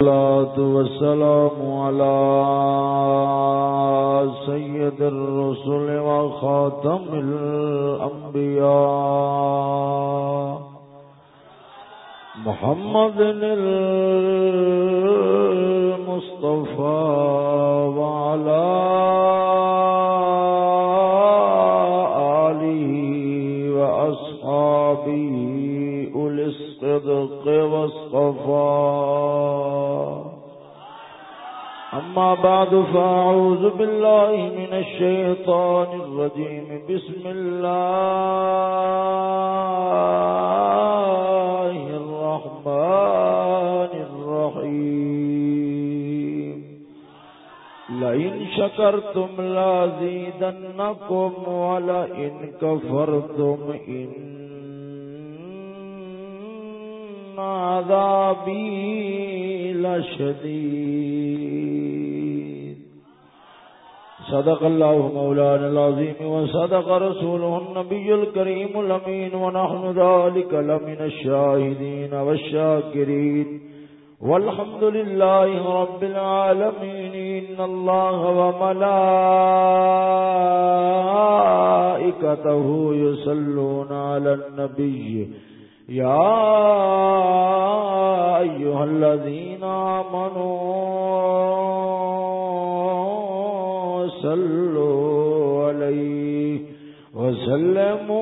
الصلاة والسلام على سيد الرسل وخاتم الأنبياء محمد المصطفى وعلى آله وأصحابه أولي الصدق والصفا أما بعد فأعوذ بالله من الشيطان الرجيم. بسم الله الرحمن الرحيم. لئن شكرتم لازيدنكم ولئن كفرتم إن عذابي لشديد صدق الله مولانا العظيم وصدق رسوله النبي الكريم الأمين ونحن ذلك لمن الشاهدين والشاكرين والحمد لله رب العالمين إن الله وملائكته يسلون على النبي يا أيها الذين آمنوا صلوا عليه وسلموا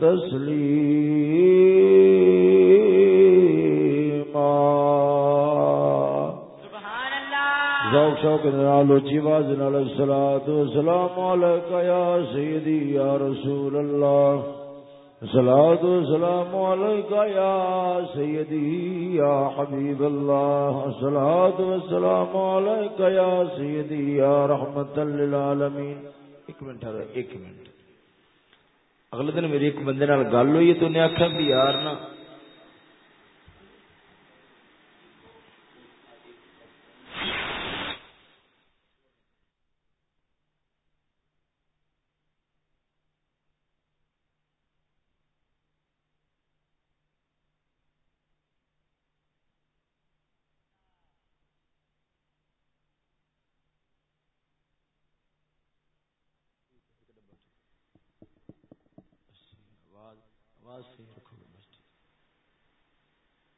تسليما سبحان الله ذوق شوق نال اچھی آواز نال الصلوۃ والسلام علیک یا سیدی یا رسول اللہ. الصلوۃ والسلام علیک یا سیدی، یا حبیب اللہ الصلوۃ والسلام علیک یا سیدی، یا رحمت للعالمین۔ ایک منٹ ایک منٹ۔ اگلے دن میری ایک بندے گل ہوئی تو انہیں آکھیا بھی یار نا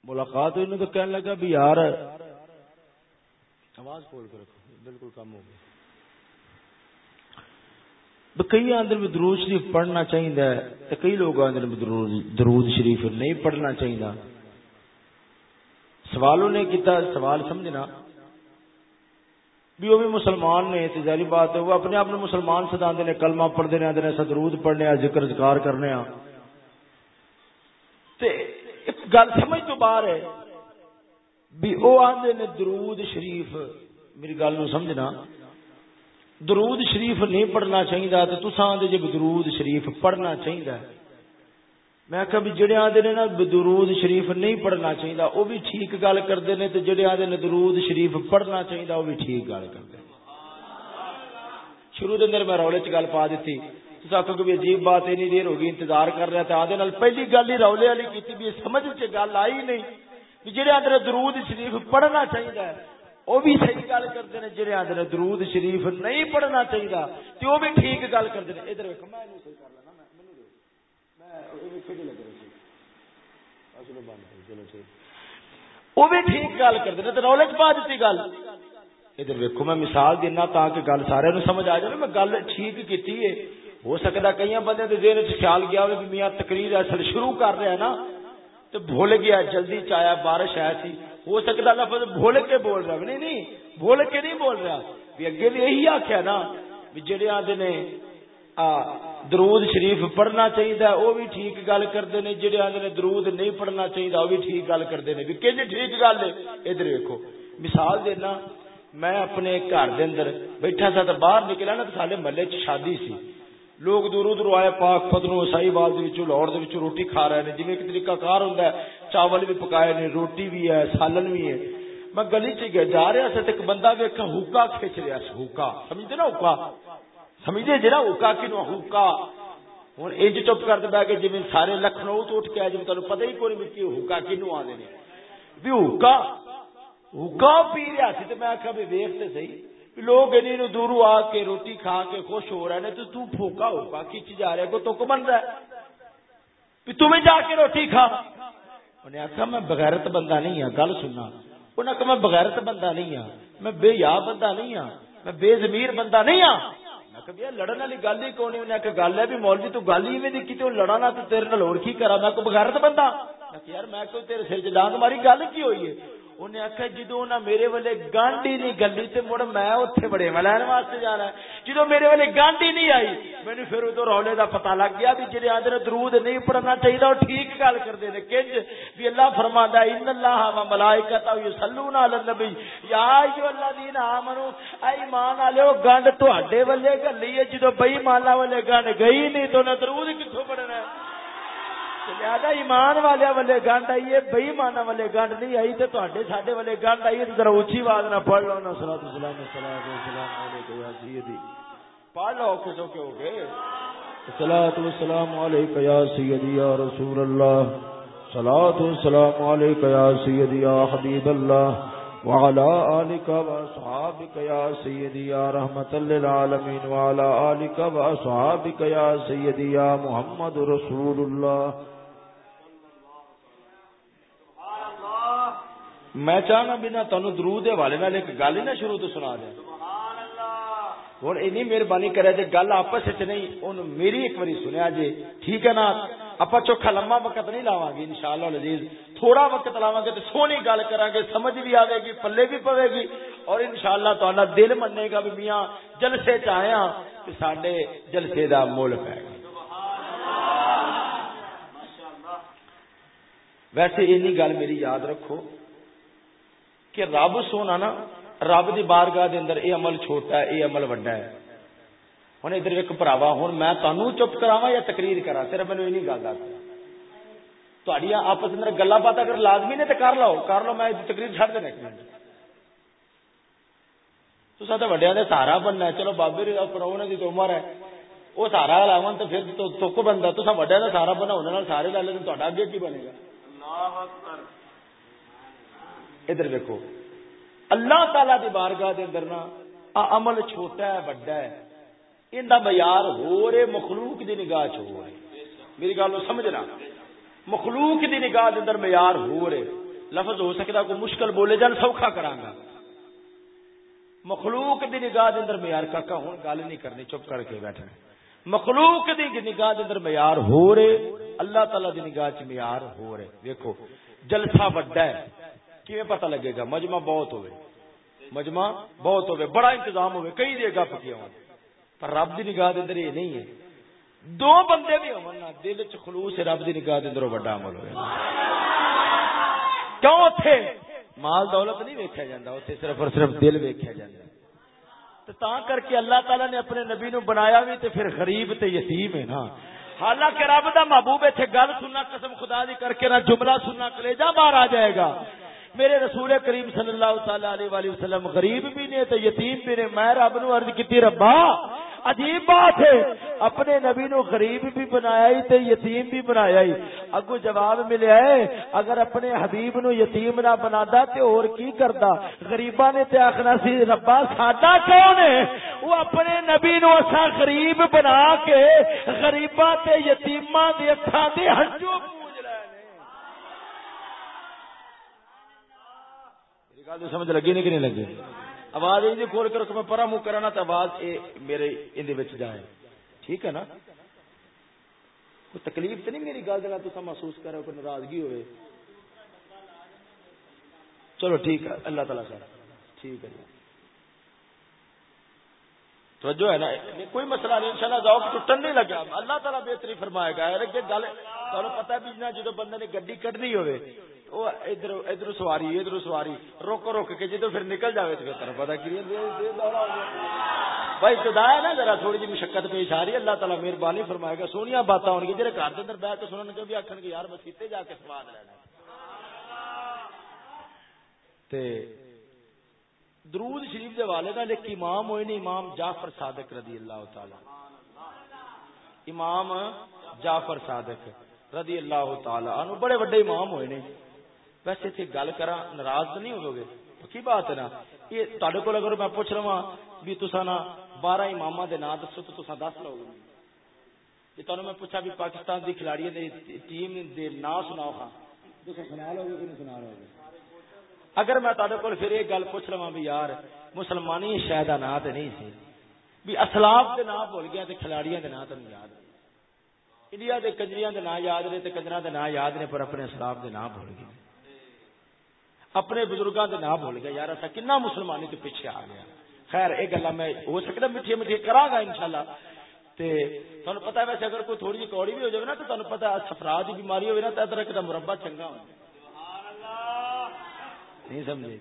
ملاقات ہوئی تو کہنے لگا بھی یار آواز کھول کے رکھو بالکل کم ہو گیا کئی آدھے میں درود شریف پڑھنا چاہیے تو کئی لوگ آدھے میں درود شریف نہیں پڑھنا چاہیے سوال انہیں کیتا سوال سمجھنا۔ بھی وہ بھی مسلمان نے تجاری بات ہے وہ اپنے آپ نے مسلمان سدا نے کلمہ پڑھتے ہیں درود پڑھنے ذکر ذکار کرنے ایک گل سمجھ تو باہر ہے۔ بھی وہ آدھے نے درود شریف، میری گل نو سمجھنا۔ درود شریف نہیں پڑھنا چاہیے تو تسا آدھے جب درود شریف پڑھنا چاہیے میں آخا بھی جڑے آدھے نے نا درود شریف نہیں پڑھنا چاہیے وہ بھی ٹھیک گل کرتے ہیں تو جڑے آدھے نے درود شریف پڑھنا چاہیے وہ بھی ٹھیک گل کرتے ہیں شروع کے اندر میں رولے چ گل پا دیتی۔ تصا آخو کہ عجیب بات اینی دیر ہوگی انتظار کر رہا تھا آدھے نال پہلی گل ہی رولے والی کی بھی سمجھ چ گل آئی نہیں بھی جڑے آدھے درود شریف پڑھنا چاہیے وہ بھی صحیح گل کرتے ہیں۔ جڑے آدھے درود شریف نہیں پڑھنا چاہیے تو وہ بھی ٹھیک گل کرتے ہیں۔ ادھر ویکو میں صحیح کر لینا وہ بھی ٹھیک گل کرتے ہیں رولے چ پا دیتی گل۔ ادھر ویکو میں مثال دینا تاکہ گل سارے سمجھ آ جائے، میں گل ٹھیک کی ہے۔ ہو سکتا کئی بندے کے دن خیال گیا ہوئے میاں تقریر اصل شروع کر رہا ہے نا تو بھول گیا، جلدی چایا بارش آیا تھی ہو سکتا لفظ بھول کے بول رہا نہیں نہیں، بھول کے نہیں بول رہا۔ بھی اگے بھی یہی آخیا نا بھی جڑے آدھے نے درود شریف پڑھنا چاہیے وہ بھی ٹھیک گل کرتے ہیں جڑے آدھے نے درود نہیں پڑھنا چاہیے وہ بھی ٹھیک گل کرتے ہیں بھی کہ ٹھیک گل ہے۔ ادھر ویکو مثال دینا، میں اپنے گھر دے اندر بیٹھا سا تو باہر نکلا نا تو سارے محلے چ شادی سی۔ لوگ دور دور آئے، پاک پدرو سائی بال لاہور روٹی کھا رہے ہیں۔ جی ایک طریقہ کار ہوں چاول بھی پکائے نے، روٹی بھی ہے، سالن بھی ہے۔ میں گلی چ گیا، جا رہا سا ایک بندہ ویکا ہوکا کھچ رہا سی ہوکا۔ سمجھتے نا ہوکا؟ سمجھتے جی نا ہوکا کی ہوکا۔ ہوں انج چپ کر بہ کے جی سارے لکھنؤ تو اٹھ کے آئے جی تمہیں پتہ ہی کون بھی ہوکا کنو آدھے بھی ہوکا ہوکا پی رہا سی تو میں آخا بھی ویختے صحیح۔ لوگ انہیں دورو آ کے روٹی کھا کے خوش ہو رہے ہیں تو تو پھوکا ہوگا، کھچ جا رہا ہے کو تو کو بن رہا ہے؟ تمہیں جا کے روٹی کھا۔ انہیں آخا میں بغیرت بندہ نہیں ہوں گل سننا۔ انہیں آخا میں بغیرت بندہ نہیں ہوں میں بے یا بندہ نہیں ہوں میں بے زمیر بندہ نہیں ہوں میں لڑن والی گل ہی کون انہیں آخر گل ہے بھی مولوی، تو گل ہی میں دیکھی، تو لڑا نہ تو تیرے نال اور کی کرا؟ میں کو بغیرت بندہ۔ یار، میں کوئی تیرے سر چ ڈانگ ماری، گل کی ہوئی ہے؟ انہیں آخیا جدو نہ میرے والے گانڈی نہیں گلی تو مڑ میں اتنے بڑے میں لین واسطے جانا جدو میرے والے گانڈی نہیں آئی مینو پھر ادو رولے کا پتا لگ گیا بھی جی آدھے درود نہیں پڑھنا چاہیے وہ ٹھیک گل کرتے ہیں کنج بھی اللہ فرما ان اللہ ملائکت سلو نہ نبی یا اللہ دین آمنو ایمان والے وہ گنڈ تے والے گلی ہے جدو بئی مالا والے گنڈ گئی نہیں تو نہ درود کتوں پڑھنا ہے؟ لہذا ایمان والے والے گنڈ آئیے بئی مانا والے گنڈ نہیں آئی تو تے سڈے والے گنڈ آئیے تو ذرا اچھی آواز نہ پڑھ لو نا سلا سلام سلام پڑھ لو کس کے ہو گئے۔ سلاۃ السلام علیک یا سیدی یا رسول اللہ۔ سلاۃ السلام علیک یا سیدی یا حبیب اللہ۔ وعلى آلك وأصحابك يا سيدي يا رحمة للعالمين وعلى آلك وأصحابك يا سيدي يا محمد رسول الله میں چاہنا بنا تہن درود حوالے نال ایک گل ہی نہ شروع تو سنا دیں ہوں این مہربانی کرے جی گل آپس نہیں ان میری ایک باری سنیا جی ٹھیک ہے نا؟ آپ چوکھا لما وقت نہیں لاوا گے ان شاء اللہ لذیذ تھوڑا وقت لاوا گے تو سونی گل کرا گے سمجھ بھی آئے گی پلے بھی پوے گی۔ اور ان شاء اللہ تعالیٰ دل منے گا بھی میاں جلسے چیا کہ سڈے جلسے کا مول پی گا۔ ویسے اینی گل میری یاد رکھو کہ رب سونا نا، رب دی بارگاہ دے اندر اے عمل چھوٹا ہے اے عمل وڈا ہے۔ ہوں ادھر ایک پراوا ہوں میں تہن چپ کراوا یا تقریر کرا صرف مینو یہ گل دس۔ تھوڑی آپس اندر گلا بات اگر لازمی نے تو کر لو کر لو، میں تقریر چڑھ دینا ایک منٹ۔ تو سا وڈیا نے سہارا بننا ہے۔ چلو بابے پرونے کی تو عمر ہے وہ سہارا لاو تو پھر تک بنتا تو سا وڈیا کا سہارا بنا انہوں سارے لا لے تو اگے کی بنے گا؟ ادھر دیکھو اللہ تعالی دی بارگاہ دے اندر نا عمل چھوٹا ہے، بڑا ہے۔ ان دا معیار ہو رہے، مخلوق دی نگاہ چ ہو رہے۔ میری گل سمجھنا۔ مخلوق دی نگاہ دے اندر معیار ہو رہے۔ لفظ ہو سکتا کوئی مشکل بولے جان، سوکھا کراں مخلوق دی نگاہ دے اندر معیار، کاکا ہن گل نہیں کرنی، چپ کر کے بیٹھنا۔ مخلوق دی نگاہ دے اندر معیار ہو رہے، اللہ تعالی دی نگاہ چ معیار ہو رہے۔ دیکھو جلسہ بڑا ہے۔ کیویں پتہ لگے گا؟ مجمع بہت ہوئے۔ مجمع بہت ہوئے۔ بڑا انتظام ہوئے۔ کئی دے گا پکیا ہو پر رب دی نگاہ دے اندر یہ نہیں ہے۔ دو بندے بھی ہون نا، دل چ خلوص رب دی نگاہ دے اندر بڑا عمل ہوئے۔ کیوں اوتھے؟ مال دولت نہیں ویکھیا جاندا، اوتھے صرف اور صرف دل ویکھیا جاندا۔ تو تا کر کے اللہ تعالی نے اپنے نبی نو بنایا بھی تے پھر غریب تے یتیم ہے نا۔ حالانکہ رب دا محبوب ایتھے گل سننا قسم خدا دی کر کے نہ جملہ سننا کلیجا باہر آ جائے گا۔ میرے رسول کریم صلی اللہ تعالی علیہ وسلم غریب بھی نے تو یتیم بھی نے، میں رب نو عرض کی ربا، عجیب بات ہے۔ اپنے نبی نو غریب بھی بنایا ہی تے یتیم بھی بنایا ہی۔ اگو جواب ملیا ہے، اگر اپنے حبیب نو یتیم نہ بنادا تے اور کی کردا غریبا نے تے آخنا سی، ربا، ساڈا کون ہے؟ وہ اپنے نبی نو اسا غریب بنا کے غریبا تے یتیماں دی اکھاں دے ہنجو گل سمجھ لگی نہیں کہ نہیں لگی؟ آواز یہ کھول کر میں پرا منہ نا تو آواز اے میرے اندر جائے۔ ٹھیک ہے نا؟ کوئی تکلیف تو نہیں میری گل دینا تو محسوس کرو کوئی ناراضگی ہوئے۔ چلو ٹھیک ہے، اللہ تعالیٰ سر ٹھیک ہے جی۔ توجہ ہے نا؟ کوئی مسئلہ نہیں، انشاءاللہ ذوق ٹوٹن نہیں لگا اللہ تعالیٰ بہتری فرمائے گا۔ گل تمہیں پتا بھی نہ جدو بندے نے گڈی کڈنی ہوئے ادھر ادھر سواری ادھر سواری روک روک کے جدو پھر نکل جائے تو پھر پتا کی بھائی، خدا ہے نا، ذرا تھوڑی جی مشقت پیش آ رہی ہے۔ اللہ تعالیٰ مہربانی فرمائے گا۔ سونیا باتیں ہو گی جی گھر کے اندر بہ کے سننے کے بھی آخر گے، یار بس جا کے سواد لینا۔ درود شریف کے والے کا ایک امام ہوئے نے، امام جعفر صادق رضی اللہ تعالی۔ امام جعفر صادق رضی اللہ تعالی عنہ بڑے بڑے امام ہوئے نے۔ ویسے اتنے گل کرا ناراض تو نہیں ہوگے کی بات ہے نا؟ یہ تے کو اگر میں پوچھ رہا بھی تسا نا بارہ امام دے نام دسو تو تسا دس لو گے جی تمہیں میں پوچھا بھی پاکستان دی کھلاڑی دے ٹیم دے نا سناؤ ہاں تسا سنا لو گے کہ نہیں سنا لو گے اگر میں تے کو پھر یہ گل پوچھ رہا بھی یار، مسلمانی شاید نا تو نہیں سی۔ بھی اسلاف کے نام بھول گیا کھلاڑیاں کے نام تو یاد۔ انڈیا کے کجریاں کے نام یاد نے کجرا کے نام یاد نے، پر اپنے اسلاف کے نام بھول گئے اپنے بزرگوں کے نام بھول گیا۔ یار ایسا کنا مسلمانی تو پیچھے آ گیا خیر یہ گلا میں ہو سکتا میٹھی میٹھی کرا گا ان شاء اللہ تمہیں پتا ویسے اگر کوئی تھوڑی جی کوڑی بھی ہو جائے نا تو تمہیں پتا سفرا کی بیماری ہوئے نا تو ادرک کا مربع چنگا ہو نہیں سمجھے۔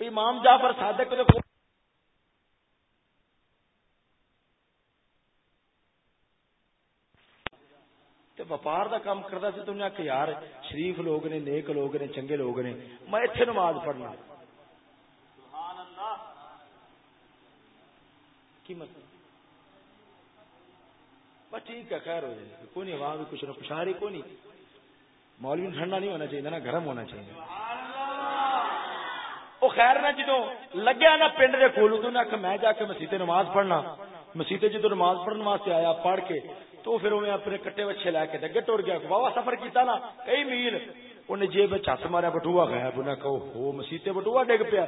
امام جعفر صادق وپار کا کام کرتا سی تم نے آخ یار شریف لوگ نے نیک لوگ نے چنگے لوگ نے میں اتنے نماز پڑھنا۔ کی مطلب؟ بس ٹھیک ہے خیر ہو جائے۔ کوئی نہیں وہاں بھی کچھ نہ پچھاڑی کوئی نہیں۔ مولوی ٹھنڈا نہیں ہونا چاہیے نا گرم ہونا چاہیے۔ وہ خیر نہ جدو لگیا نا پنڈ کے کول تو آخ میں جا کے مسیح نماز پڑھنا۔ مسیح جدو نماز پڑھنے واسطے آیا پڑھ کے تو پھر میں اپنے کٹے بچے لے کے ڈگے ٹر گیا۔ واہ سفر کیتا نا، کئی میل۔ انہیں جیب ہاتھ ماریا بٹوا گیا انہیں کہو ہو مسیتے بٹوا ڈگ پیا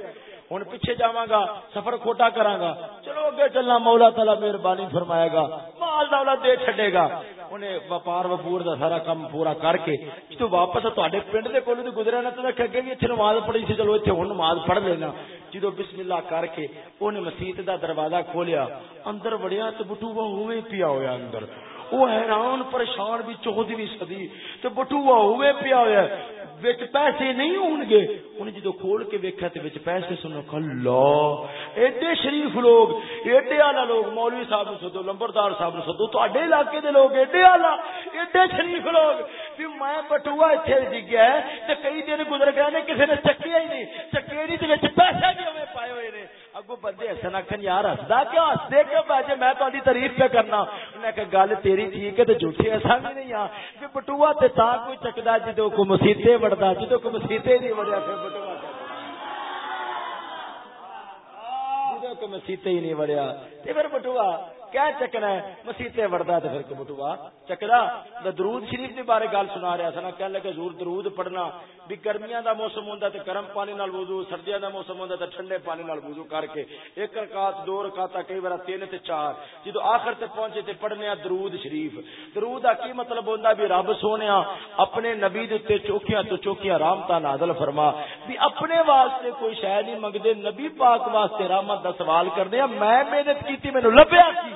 ہوں پیچھے جا گا سفر کھوٹا کرا گا چلو اگے چلنا مولا تلا مہربانی فرمائے گا مال دولت دے چڈے گا انہیں وپار وپور دا سارا کام پورا کر کے جدو واپس تے پنڈ کے کول گزرا نا تو اگے بھی اتنے نماز پڑھی سی چلو اتنے ہوں نماز پڑھ لینا جدو بسم اللہ کر کے انہیں مسیت دا دروازہ کھولیا اندر وڑیا تو بٹوا اوے پیا ہوا اندر وہ حیران پریشان بھی چودویں سدی تو بٹوا ہوئے پیا ہوا وچ پیسے نہیں ہون گے۔ انہیں جدو کھول کے ویکھا تے وچ پیسے سنو اللہ، ایڈے شریف لوگ، ایڈے آلہ لوگ، مولوی صاحب سدو، لمبردار صاحب سدو، تواڈے علاقے دے لوگ ایڈے آلہ، ایڈے شریف لوگ۔ بھی میں بٹوا ایتھے ڈگیا ہے تے کئی دن گزر گئے نے کسی نے چکیا ہی نہیں۔ چکے نہیں تے وچ پیسے بھی ہوئے پائے ہوئے نے۔ اگو بندے ہسن آخر یار ہسدا کیا ہسدے کیوں؟ پہ میں تاری تعریف پہ کرنا۔ انہیں کہ گل تیری ٹھیک ہے تو جھوٹے ایسا بھی نہیں ہاں کہ بٹوا تے تا کوئی چکدا جدو کو مسیتے وڑدا جدو کو مسیتے نہیں وڑیا پھر بٹوا جدو کو مسیتے ہی نہیں وڑیا تے پھر بٹوا کیا چکنا ہے؟ مسیتے وڑدا تے پھر کو بٹوا چکدا درود شریف دے بارے گل سنا رہا سنا کہن لگے حضور درود پڑھنا۔ بھی گرمیاں دا موسم ہوندا تے گرم پانی نال وضو، سردیاں دا موسم ہوندا تے ٹھنڈے پانی نال وضو کر کے۔ ایک رکعت، دو رکعت کئی بار تین تے چار۔ جدو آخر تے پہنچے تے پڑھنے درود شریف۔ درود دا کی مطلب ہوندا؟ بھی رب سونیا ہاں، اپنے نبی دے تے چوکیاں تو چوکیاں رحمتاں نازل فرما۔ بھی اپنے واسطے کوئی شے نہیں، منگدے نبی پاک واسطے رحمت دا سوال کرنے میں محنت کیتی، مینوں لبیا کی۔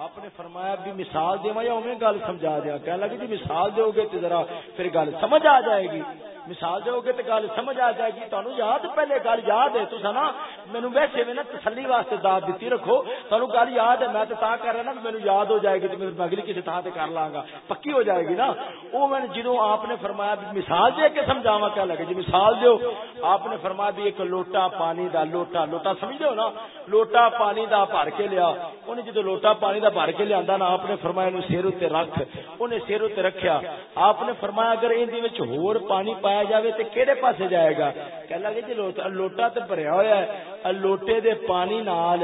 آپ نے فرمایا بھی مثال دے یا انہیں گل سمجھا دیا کہ لگے جی مثال دو گے تو ذرا پھر گل سمجھ آ جائے گی۔ مثال دو گے تو گل سمجھ آ جائے گی تمہیں یاد پہلے گل یاد ہے، تو نا مینو ویسے میں نا تسلی واسطے داد دیتی رکھو تمہیں گل یاد ہے، میں تو کر رہا نا میرے یاد ہو جائے گی تو میں اگلی کسی تھان سے کر لاں گا، پکی ہو جائے گی نا۔ وہ میں جدو آپ نے فرمایا مثال دے کے سمجھاوا کیا لگے جی مثال دو آپ نے فرمایا بھی ایک لوٹا پانی دا لوٹا لوٹا سمجھ دو نا؟ لوٹا پانی دا بھر کے لیا۔ انہیں جدو لوٹا پانی دا بھر کے لیا نا، آپ نے فرمایا سیر اتنے رکھ انہیں سیر اتنے رکھیا۔ آپ نے فرمایا اگر اندر ہور پانی پایا پایا جاوے تے کیڑے پاسے جائے گا؟ کہ لگے جی لوٹا تے بھریا ہوا ہے۔ لوٹے دے پانی نال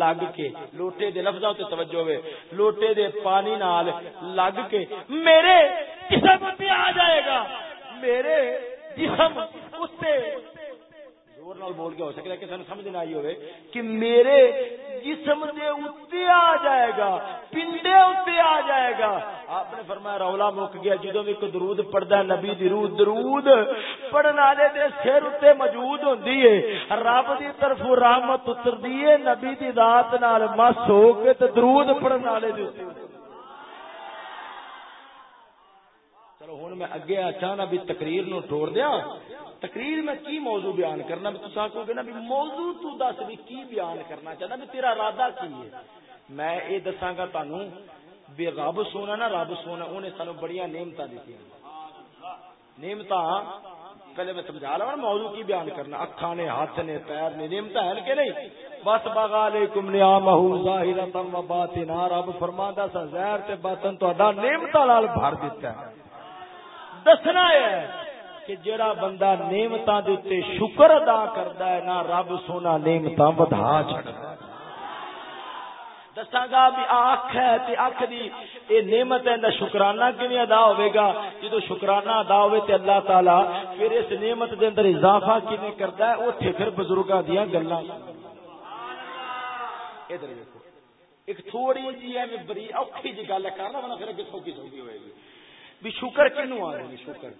لگ کے لوٹے دے لفظاں تے توجہ ہوے لوٹے دے پانی نال لگ کے میرے جسم پہ آ جائے گا۔ میرے جسم اس تے زور نال بول کے ہو سکتا ہے کہ سن سمجھ نہ آئی ہوئے کہ میرے جسم دے اتے آ جائے گا، پنڈے اتے آ جائے گا۔ آپ نے فرمایا رولا مک گیا جدو بھی کوئی درود پڑھتا ہے، نبی درود درود پڑھنے والے دے سر اتنے موجود ہوندی ہے۔ رب دی طرف رحمت اتردی ہے، نبی دی ذات نال مس ہو کے تے درود پڑھنے والے دے چلو ہوں میں اگے اچانک بھی تقریر نو ٹوڑ دیا تقریر میں کی موضوع بیان کرنا بھی تصا کہو گے نا بھی موضوع تو دس بھی کی بیان کرنا چاہنا بھی تیرا ارادہ کی ہے؟ میں یہ دساں گا تانوں بھی رب سونا نا، رب سونا، انہیں سانو بڑی نعمت دیتی نعمت پہلے میں سمجھا رہا ہوں موضوع کی بیان کرنا۔ اکھا نے، ہاتھ نے، پیر نے نعمت ہے کہ نہیں؟ بس بغا علیکم نعمہ ظاہرۃ و باطنا رب فرماندا سا ظاہر تے باطن تہاڈا نعمتاں نال بھر دیتا ہے۔ دسنا ہے کہ جڑا بندہ نعمتاں دے تے شکر ادا کردا ہے نا رب سونا نعمتاں ودھا چھڑدا دساں گا بھی اکھ ہے تے اکھ دی، اے نعمت ہے دا شکرانہ کیویں ادا ہوے گا؟ جدو شکرانہ ادا ہوے تے اللہ تعالی پھر اس نعمت دے اندر اضافہ کیویں کردا ہے، اوتھے پھر بزرگاں دیاں گلاں۔ سبحان اللہ ادھر دیکھو ایک تھوڑی جی ہے میں بری، اوکھی جی گل کرنا ورنہ پھر اگے سوکھی سوکھی ہوئے گی۔ بھی شکر کنو آ رہی شکر۔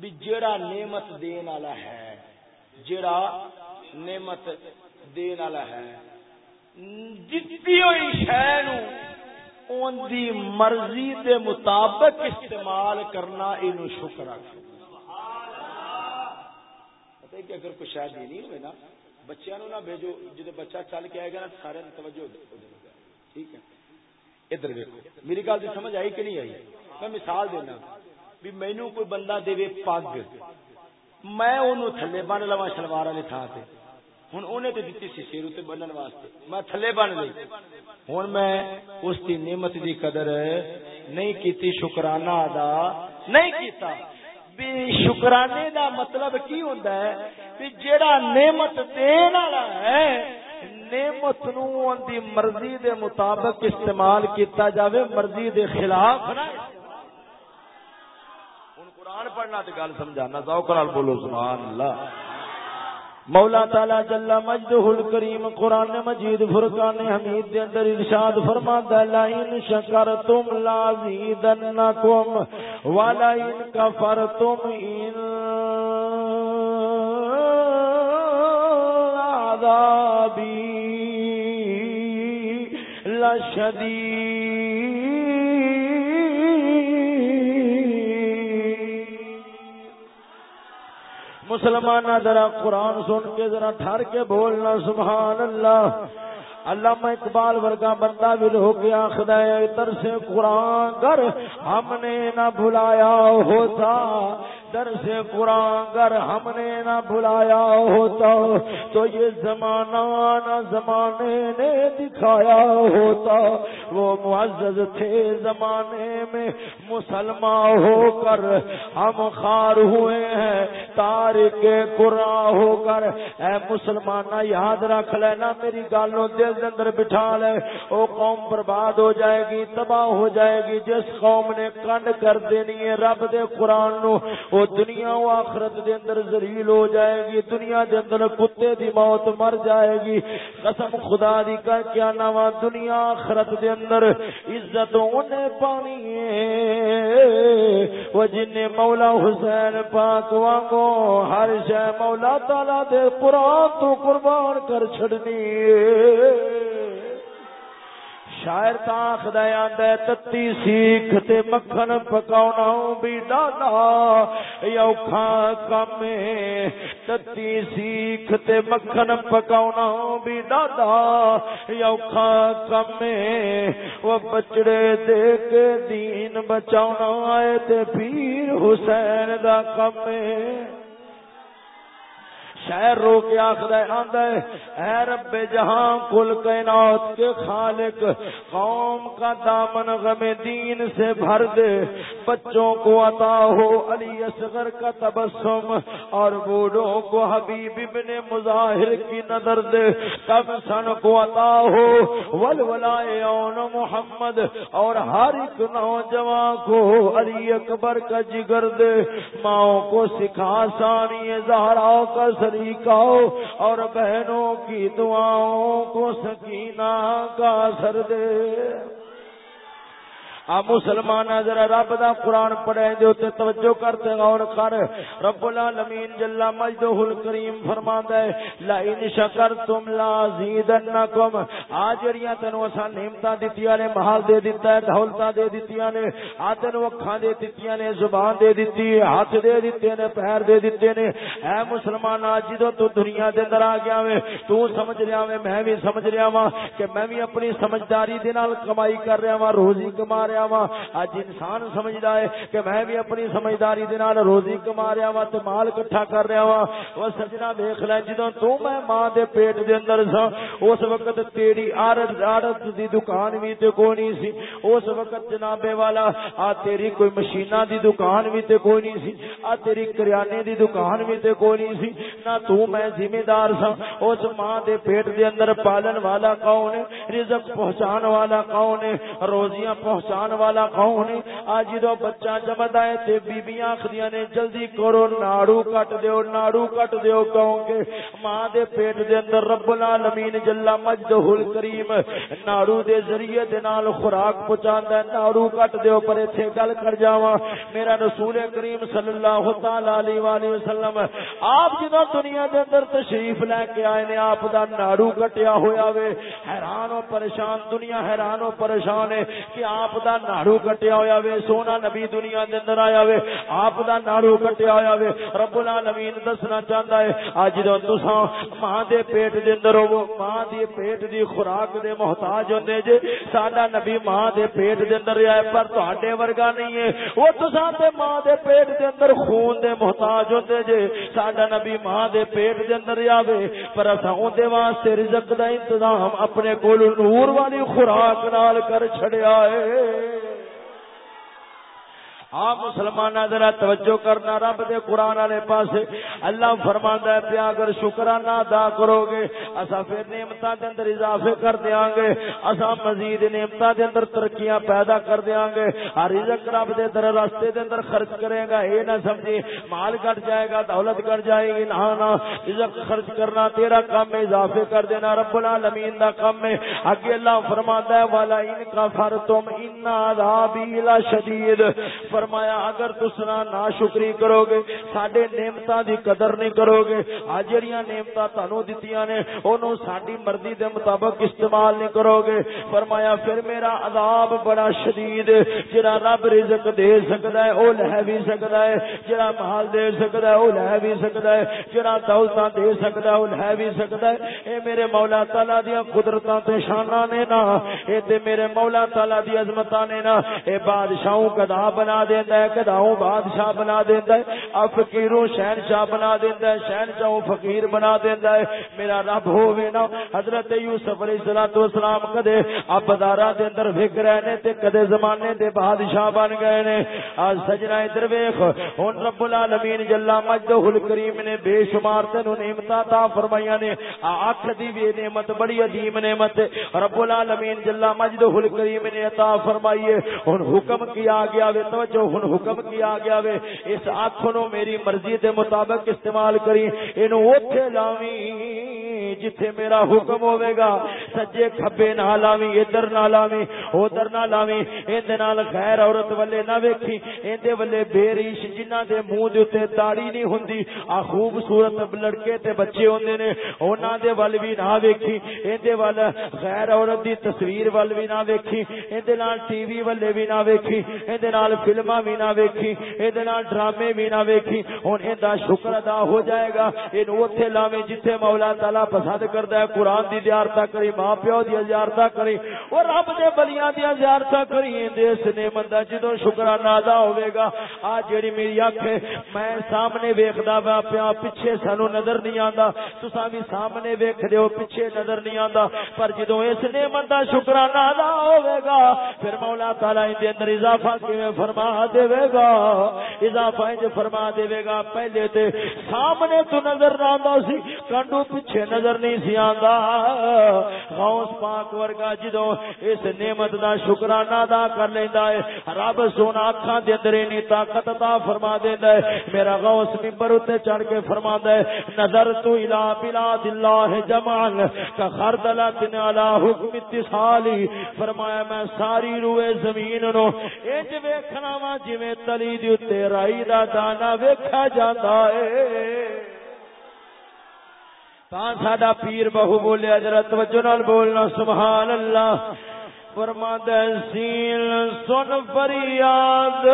بھی جڑا نعمت دین والا ہے جڑا نعمت دین والا ہے، جتی ہوئی شہ ان دی مرضی دے مطابق استعمال کرنا یہ شکر کہ اگر کچھ شاید دینی ہوئے نا بچیاں نہ بھیجو جب بچہ چل کے آئے گا نا، سارے توجہ ٹھیک ہے؟ ادھر دیکھو میری گل سمجھ آئی کہ نہیں آئی؟ میں مثال دینا۔ بھی مینو کوئی بندہ دے پگ۔ میں انہوں تھلے بن لوا شلوار والے تھان سے ہوں انہیں تو دیتی سی سیر اتنے بننے واسطے۔ میں تھلے بن لی ہوں میں اس کی نعمت کی قدر نہیں کیتی، شکرانہ ادا نہیں کیتا۔ بھی شکرانے دا مطلب کی ہوتا ہے؟ بھی جیڑا نعمت دین والا ہے، نعمت نو ان دی مرضی دے مطابق استعمال کیتا جاوے، مرضی دے خلاف۔ نہ قرآن پڑھنا تے گل سمجھانا ذوق نال بولو، سبحان اللہ۔ مولا تعالی جل مجدہ الکریم قران مجید، فرقان حمید دے اندر ارشاد فرماتا ہے لا ان شکرتم لا زیدنکم ولا ان کفرتم ان عذابی لشدید۔ مسلمان ذرا قرآن سن کے ذرا ٹھر کے بولنا، سبحان اللہ۔ علامہ اقبال ورگا بندہ بھی ہو گیا خدا تر سے قرآن کر ہم نے نہ بھلایا ہوتا۔ در سے قرآن گر ہم نے نہ بلایا ہوتا۔ تو یہ زمانہ نہ زمانے نے دکھایا ہوتا۔ وہ معزز تھے زمانے میں مسلمان ہو کر ہم خار ہوئے ہیں، تارک قرآن ہو کر۔ اے مسلمان یاد رکھ لینا، میری گالوں دل اندر بٹھا لے۔ وہ قوم برباد ہو جائے گی، تباہ ہو جائے گی۔ جس قوم نے کنڈ کر دینی ہے رب دے قرآن نو، وہ دنیا و آخرت دے اندر ذلیل ہو جائے گی۔ دنیا دے اندر کتے دی موت مر جائے گی۔ قسم خدا دی کر کیا نوا دنیا آخرت دے اندر عزت انہیں پانی ہے۔ وہ جن مولا حسین پاک وانگو ہر شے مولا تعالی دے قرآن تو قربان کر چھڑنی ہے۔ شاعر تا تاخ دیا تتی سیکھ تے مکھن پکاؤنا بھی دادا یوکھا کم تتی سیکھ تے مکھن پکاؤنا بھی دادا یوکھا کم وہ بچڑے دے کے دین بچاؤنا آئے تے پیر حسین دا کم شہر رو کے آخر آدھا اے رب جہاں کل کائنات کے خالق، قوم کا دامن غم دین سے بھر دے، بچوں کو عطا ہو علی اصغر کا تبسم، اور بوڑھوں کو حبیب ابن مظاہر کی نظر دے تب سن کو عطا ہو ولولائے اون محمد، اور ہر ایک نوجوان کو علی اکبر کا جگر دے، ماؤں کو سکھا سانی زہرا کا سری طریقہ اور بہنوں کی دعاؤں کو سکینہ کا سر دے۔ آ مسلمان ذرا رب دا قرآن پڑھے جو تے توجہ کرتے غور کر۔ رب العالمین جل مجدہ الکریم فرماندا ہے لا ان شکرتم لا زیدنکم آ جڑیاں تینو اساں نعمتاں دتیاں نے، محل دے دتا ہے، دولتاں دے دتیاں نے۔ آ تینو اکھاں دے دتیاں نے، زبان دے دتی ہے، ہاتھ دے دتے نے، پیر دے دتے نے۔ اے مسلمان جدوں تو دنیا دے اندر آ گیا وے، تو سمجھ رہا وے، میں بھی سمجھ رہا وا کہ میں بھی اپنی سمجھداری دے نال کمائی کر رہا وا روزی کما رہا رہا وا۔ اج انسان سمجھدا ہے کہ میں بھی اپنی سمجھداری دے نال روزی کما رہا وا تے مال اکٹھا کر رہا وا۔ او سجنا دیکھ لے، جدوں تو میں ماں دے پیٹ دے اندر سا اس وقت تیری عارت عارت دی دکان وی تے کوئی نہیں سی۔ اس وقت جناب والا، آ تیری کوئی مشیناں دی دکان وی تے کوئی نہیں سی۔ آ تیری کریانے دی دکان وی تے کوئی نہیں سی۔ نہ تو میں ذمہ دار سا اس ماں دے پیٹ دے اندر پالن والا کون ہے؟ رزق پہنچان والا کون ہے؟ روزیاں پہنچان والا کون ہے؟ اج جدو بچہ جمدا ہے تے بیبییاں آکھدیاں نے جلدی کرو، ناڑو کٹ دیو، ناڑو کٹ دیو، کہوں گے؟ ماں دے پیٹ دے اندر رب العالمین جل مجدہ الکریم ناڑو دے ذریعے دے نال خوراک پہنچاندا ہے، ناڑو کٹ دیو، پر ایتھے گل کر جاواں۔ میرا رسول کریم صلی اللہ تعالی علیہ والہ وسلم، آپ جدو دنیا دے اندر تشریف لے کے آئے نے، آپ دا ناڑو کٹیا ہویا وے، حیران و پریشان، دنیا حیران و پریشان ہے کہ آپ دا ناڑو کٹیا ہویا وے سونا نبی دنیا دے اندر آیا وے آپ دا ناڑو کٹیا ہویا وے رب العالمین دسنا چاہندا ہے اج جدوں تساں ماں دے پیٹ دے اندر ہو ماں دی پیٹ دی خوراک دے محتاج ہوندے جے ساڈا نبی ماں دے پیٹ دے اندر آیا پر تہاڈے ورگا نہیں ہے او تساں تے ماں دے پیٹ دے اندر خون دے محتاج ہوندے جے ساڈا نبی ماں دے پیٹ دے اندر آوے پر اساں اون دے واسطے رزق دا انتظام اپنے کول نور والی خوراک نال کر چھڑیا ہے ہے۔ ہاں مسلمان ذرا توجہ کرنا، رب دے قرآن والے پاس اللہ فرماندا ہے، پیا اگر شکرانہ ادا کرو گے اسا پھر نعمتاں دے اندر اضافے کر دیاں گے اسا مزید نعمتاں دے اندر ترقیاں پیدا کر دیاں گے ہر رزق رب دے در راستے دے اندر خرچ کرے گا، اے نہ سمجھی مال گھٹ جائے گا، دولت گھٹ جائے گی، نہ نہ رزق خرچ کرنا تیرا کام ہے، اضافے کر دینا رب العالمین دا کام ہے۔ اگے اللہ فرماتا ہے، والا ان کا فرتم، ان عذابی لشدید۔ فرمایا، اگر تسنا نا شکری کرو گے سڈے نعمت دی قدر نہیں کرو گے آ جڑیاں نعمت تہنوں دتیاں نے، اونوں ساڈی مرضی دے مطابق استعمال نہیں کرو گے۔ فرمایا، پھر میرا عذاب بڑا شدید، جڑا رب رزق دے سکدا ہے، او لے بھی سکدا ہے، جڑا مال دے سکدا ہے، او لے بھی سکدا ہے، جڑا دولتاں دے سکدا ہے، او لے بھی سکدا ہے۔ اے میرے مولا تعالی دی قدرتاں تے شاناں نے نا، اے تے میرے مولا تعالی دی عظمتاں نے نا، اے بادشاہوں کدا بنا دیندا ہے کداؤں بادشاہ بنا دیندا ہے ا فقیروں شہنشاہ بنا دیندا ہے شہنشاہ فقیر بنا دیندا ہے۔ میرا رب ہووے نا، حضرت یوسف علیہ الصلوۃ والسلام کدے اب بازاراں دے اندر وک رہے نے تے کدے زمانے دے بادشاہ بن گئے نے۔ اج سجنا ادھر ویکھ، ہن رب العالمین جل مجدہ الکریم نے بے شمار تینو نعمتاں عطا فرمائیاں نے۔ اکھ دی بھی نعمت، بڑی عظیم نعمت رب العالمین جل مجدہ الکریم نے عطا فرمائی ہے۔ ہن حکم کیا گیا، وے توجہ جو ہن حکم کیا گیا وے، اس اکھ نو میری مرضی دے مطابق استعمال کری اینو اوتھے لاویں جتھے میرا حکم ہوے گا۔ سجے کھبے نہ لاویں، ادھر نہ لاویں، ادھر نہ لاویں۔ ایندے نال غیر عورت والے نہ ویکھی، ایندے والے بے ریش جنہاں دے منہ دے اوتے داڑھی نہیں ہوندی۔ آ خوبصورت لڑکے تے بچے ہوندے نے انہاں دے ول وی نہ ویکھی، ایندے ول غیر عورت دی تصویر ول وی نہ ویکھی، ایندے نال ٹی وی والے وی نہ ویکھی، ایندے نال فلم فلماں وی نہ ویکھی ایندے نال ڈرامے وی نہ ویکھی، ہن ایندا شکر ادا ہو جائے گا۔ اینو اوتھے لاویں جتھے مولا تعالی پسند کردا ہے، قرآن دی زیارت کری ماں پیو دی زیارت کری اور رب دے بلیاں دی زیارت کری۔ دے اس نعمت دا جدوں شکرانہ ادا ہوے گا، آ جڑی میری اکھ میں سامنے ویکھدا وا پیا، پیچھے سانو نظر نہیں آندا۔ تساں بھی سامنے ویکھ دیو پیچھے نظر نہیں آندا۔ پر جدوں اس نعمت دا شکرانہ ادا ہوے گا، پھر مولا تعالی ان دے اندر اضافہ کیویں فرما دے گا اضافہ انج فرما دے گا پہلے تے سامنے تو نظر نہ آندا سی کنڈو پیچھے نظر نہیں سی آندا۔ غوث پاک ورگا جدو اس نعمت دا شکرانہ ادا کر لیندا ہے، رب سونا اکھاں دے اندر نی طاقت عطا فرما دیندا ہے۔ میرا غوث منبر تے چڑھ کے فرماندا ہے، نظر تو الی بلاد اللہ جمعن کا خردلت علی حکم اتصالی۔ فرمایا، میں ساری روئے زمین نو انج ویکھنا وا جویں تلی دی تے رائی دا دانا ویکھا جاندا اے۔ تاں ساڈا پیر بہو بولے حضرت توجہ نال بولنا سبحان اللہ فرماندا سین سن فریاد۔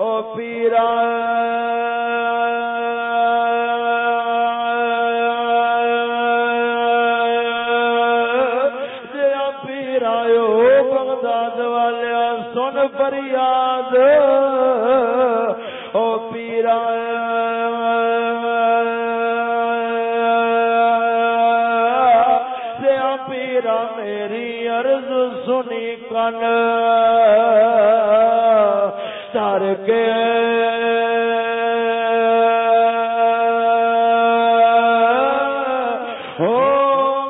او پیرا سنی کن۔ تر کے۔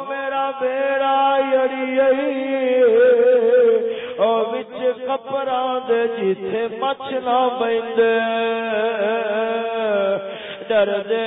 میرا بیڑا مچھ نہ بند ڈر دے۔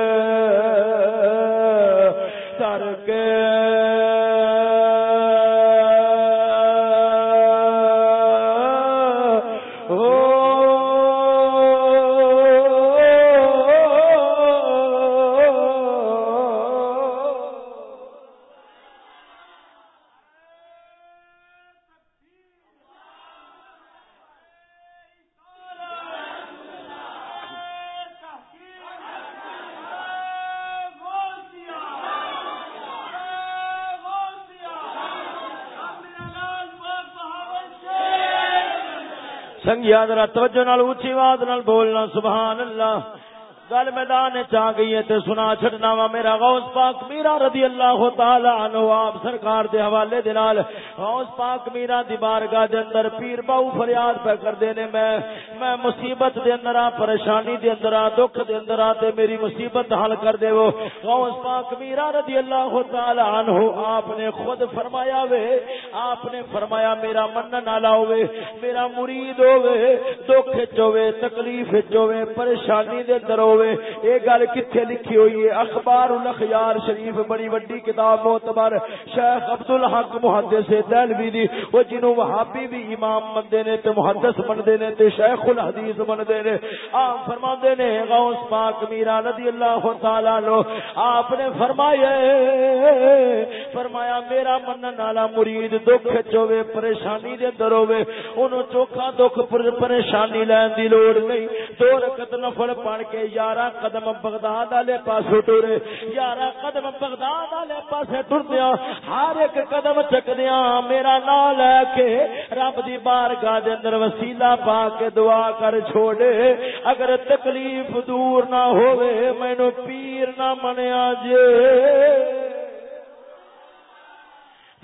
سنگیا ذرا توجہ نال، اونچی آواز نال بولنا سبحان اللہ گل میدان چاہ گئی ہے تے سنا چھڑنا وا میرا غوث پاک میرا رضی اللہ تعالی عنہ، آپ سرکار دے حوالے دے نال۔ غوث پاک میرا دی بارگاہ دے اندر پیر باو فریاد پہ کر دینے میں میں مصیبت دے اندر آ، پریشانی دے اندر آ، دکھ دے اندر آ، تے میری مصیبت حل کر دے وہ۔ غوث پاک میرا رضی اللہ تعالی عنہ، آپ نے خود فرمایا وے، آپ نے فرمایا میرا منن والا ہوے میرا مرید ہوے دکھ وچ ہوے تکلیف وچ ہوے پریشانی دے اندر ہوے ہوئے یہ گل کتنے لکھی ہوئی ہے؟ اخبار الاخیار شریف، بڑی وڈی کتاب، معتبر شیخ عبد الحق محدث دہلوی دی۔ وہ جنوں وہابی بھی امام مندے نے، تے محدث مندے نے، تے شیخ الحدیث مندے نے آپ فرماندے نے غوث پاک میرا رضی اللہ تعالی عنہ، آپ نے فرمایا فرمایا، میرا منن والا مرید دکھ چوے پریشانی دے اندر ہوے اونوں چوکھا دکھ پریشانی لین دی لوڑ نہیں۔ دو رکعت نفل پڑھ کے یا یارہ قدم بغداد والے پاس ٹرے یارہ قدم بغداد والے پاس ٹردیا ہر ایک قدم چکدیا میرا نام لے کے رب دی بار گاہ اندر وسیلہ پا کے دعا کر چھوڑے۔ اگر تکلیف دور نہ ہوئے مینو پیر نہ منیا جے۔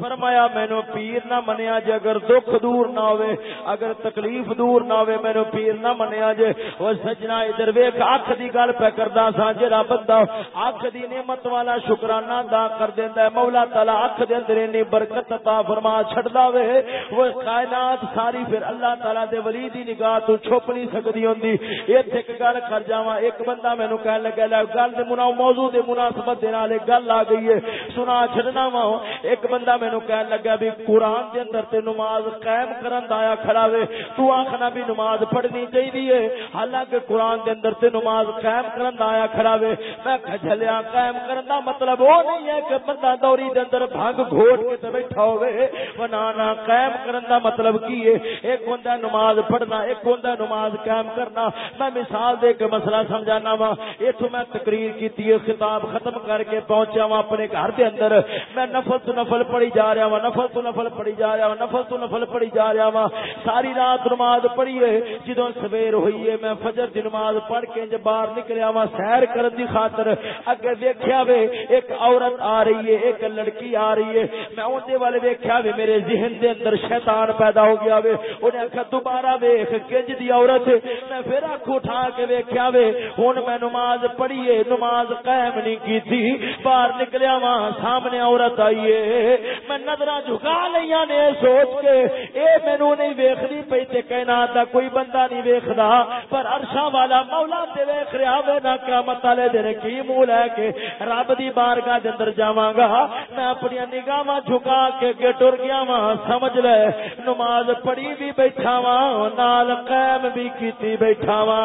فرمایا، مینو پیر نہ منیا جے اگر دکھ دور نہ ہوئے، اگر تکلیف دور نہ ہوئے، مینو پیر نہ منیا جے. وہ سجنا ادھر ویک اکھ دی گل پہ کردا سا جڑا بندہ اکھ دی نعمت والا شکرانہ ادا کر دیندا ہے۔ مولا تعالی اکھ دے اندر انی برکت عطا فرما چھڑدا وے۔ وہ کائنات ساری پھر اللہ تعالی دے ولی دی نگاہ تو چھپ نہیں سکدی ہوندی۔ ایتھے ایک گل کر جاواں، ایک بندہ مینوں کہن لگا لے گل دے موضوع دے مناسبت دے نال گل آ گئی ہے۔ سنا چھڑنا وا ایک بندہ مینو کہن لگا بھی قرآن دے اندر تے نماز قائم کرن دایا کھڑا وے۔ تو آخنا بھی نماز پڑھنی چاہیے حالانکہ قرآن دے اندر تے نماز قائم کرن دایا کھڑا وے۔ میں کھجلیا قائم کرن دا مطلب وہ نہیں ہے کہ بندہ دوری دے اندر بھنگ گھوٹ کے تے بیٹھا ہوے بنانا قائم کرن دا مطلب کی ہے؟ ایک ہوندا نماز پڑھنا، ایک ہوندا نماز قائم کرنا۔ میں مثال دے کے مسئلہ سمجھانا وا۔ ایتھوں میں تقریر کیتی ہے، خطاب ختم کر کے پہنچا وا اپنے گھر دے اندر۔ میں نفل تو نفل پڑھی جا رہا وا، نفل تو نفل پڑھی جا رہا وا، نفل تو نفل پڑھی جا رہا وا۔ ساری رات نماز پڑھی ہے جدو سویر ہوئی ہے، میں فجر دی نماز پڑھ کے جب باہر نکلیا وا، سیر کرن دی خاطر اگے ویکھیا وے، ایک عورت آ رہی ہے، ایک لڑکی آ رہی ہے۔ میں اون دے والے ویکھیا وے، میرے ذہن دے اندر شیطان پیدا ہو گیا وے۔ اونے آکھیا، دوبارہ ویکھ، کنج دی عورت۔ میں پھر اکھ اٹھا کے ویکھیا وے، ہن میں نماز پڑھی ہے، نماز قائم نہیں کیتی باہر نکلیا وا، سامنے عورت آئی ہے۔ میں نظر جھکا لیا نے سوچ کے۔ اے مینو نہیں ویخنی پی تے کہنا دا کوئی بندہ نہیں ویخدا پر عرشاں والا مولا تے ویخ رہا وے نہ قیامت والے دن کی منہ لے کے رب دی بارگاہ دے اندر جاواں گا۔ میں اپنی نگاہاں جھکا کے اگے ٹر گیا وا سمجھ لے۔ نماز پڑھی بھی بیٹھا وا نال قائم بھی کیتی بیٹھا وا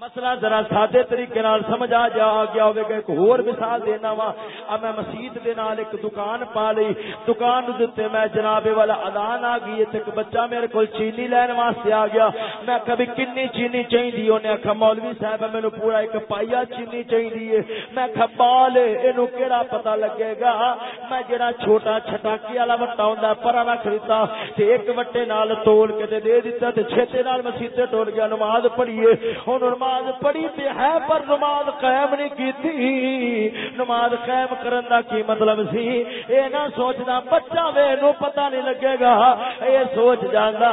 مسئلہ ذرا سادے طریقے نال سمجھ آ جا گیا ہوے گا، ایک اور مثال دینا وا۔ اب میں مسجد دے نال ایک دکان پا لئی دکان دتے میں جناب والا اذان آ گئی تے ایک بچہ میرے کول چینی لین واسطے آ گیا۔ میں کبھی کنی چینی چاہیے اونے آکھا، مولوی صاحب، مینوں پورا ایک پائیا چینی چاہیے میں آکھا، بال اینو کیڑا پتہ لگے گا؟ میں جڑا چھوٹا چھٹاکی والا وٹا ہوندا پرا نہ خریدا تے ایک وٹے نال تول کے دے دتا تے چھتے نال مسجد تے ٹور گیا، نماز پڑھیے ہن نماز پڑھی تے ہے پر نماز قائم نہیں کیتی۔ نماز قائم کرن دا کی مطلب سی؟ اے نہ سوچنا، بچہ وے نو پتہ نہیں لگے گا۔ اے سوچ جاندا،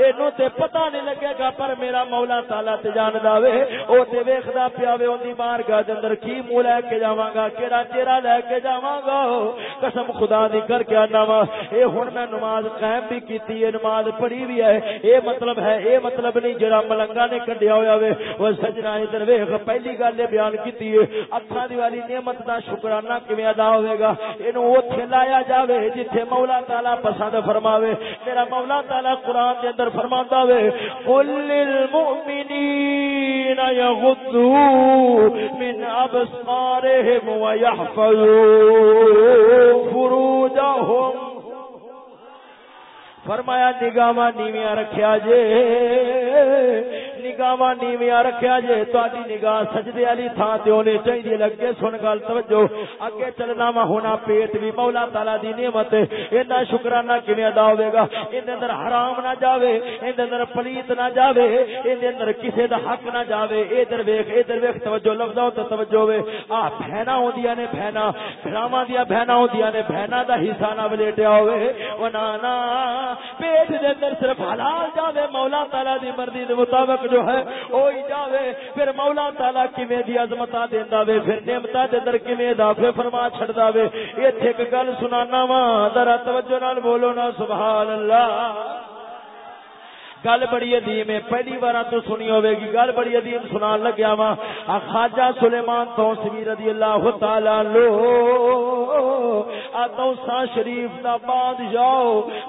اے نو تے پتہ نہیں لگے گا، پر میرا مولا تعالی تے جاندا وے او تے ویکھدا پیا وے اون دی بارگاہ دے اندر کی منہ لے کے جاواں گا، کیڑا چہرہ لے کے جاواں گا؟ قسم خدا دی کر کے آنا وا۔ اے ہن میں نماز قائم بھی کیتی ہے نماز پڑھی بھی ہے۔ اے مطلب ہے، اے مطلب نہیں، جڑا ملنگا نے کڈیا ہویا وے، وہ سجنا ادھر ویخ، پہلی گل یہ بیان کی اکھا دی والی نعمت دا شکرانہ کیویں ادا ہوے گا؟ اینو اوتھے لایا جاوے، جتھے مولا تعالی پسند فرماوے۔ میرا مولا تعالی قران دے اندر فرماندا وے قل للمؤمنین یغضوا من ابصارهم ويحفظوا فروجهم۔ فرمایا نگاہ نیویاں رکھیا جے۔ نگاہ نیویاں رکھیا جے تہاڈی نگاہ سجدے والی تھان تے ہونے چاہیے لگے۔ سن گل، توجہ۔ اگے چلنا وا ہونا، پیٹ بھی مولا تعالی دی نعمت ایندا شکرانہ کیویں ادا ہوے گا؟ این اندر حرام نہ جاوے این اندر پلیت نہ جاوے این اندر کسے دا حق نہ جاوے۔ ادھر ویکھ ادھر ویکھ، توجہ، لفظاں تے توجہ ہوے۔ آ بہنا ہوندیاں نے بہنا بھراواں دی بہنا ہوندیاں نے بہنا دا حصہ نہ ولیٹیا ہوے۔ او نا نا پیٹ دے اندر صرف حلال جاوے، مولا تعالی دی مرضی دے مطابق جو ہے وہی جاوے، پھر مولا تعالی کیویں دی عظمتاں دیندا وے، پھر نعمتاں دے اندر کیویں اضافے فرما چھڑدا وے۔ ایتھے ایک گل سنانا وا ذرا توجہ نال بولو نا، سبحان اللہ۔ گل بڑی عظیم ہے، پہلی بار تو سنی ہوے گی، گل بڑی عظیم سنان لگیا وا خواجہ سلیمان تو رضی اللہ تعالی لو اتوسا شریف دا بادشاہ،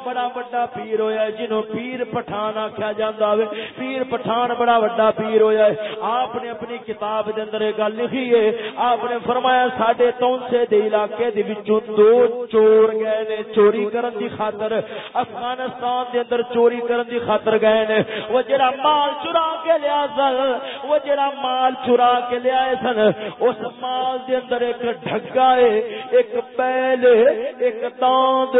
بڑا بڑا پیر ہویا ہے جنوں پیر پٹھان آکھیا جاندا وے پیر پٹھان بڑا بڑا پیر ہویا ہے۔ آپ نے اپنی کتاب دے اندر گل لکھی ہے، آپ نے فرمایا ساڈے تونسے دے علاقے دے وچوں دو چور گئے نے، چوری کرن دی خاطر۔ افغانستان دے اندر چوری کرن دی خاطر گئے گئے نے۔ وہ جڑا مال چرا کے لیا سن، وہ جڑا مال چرا کے لیا سن، اس مال دے اندر ایک ڈھگا ہے، ایک بیل ایک داند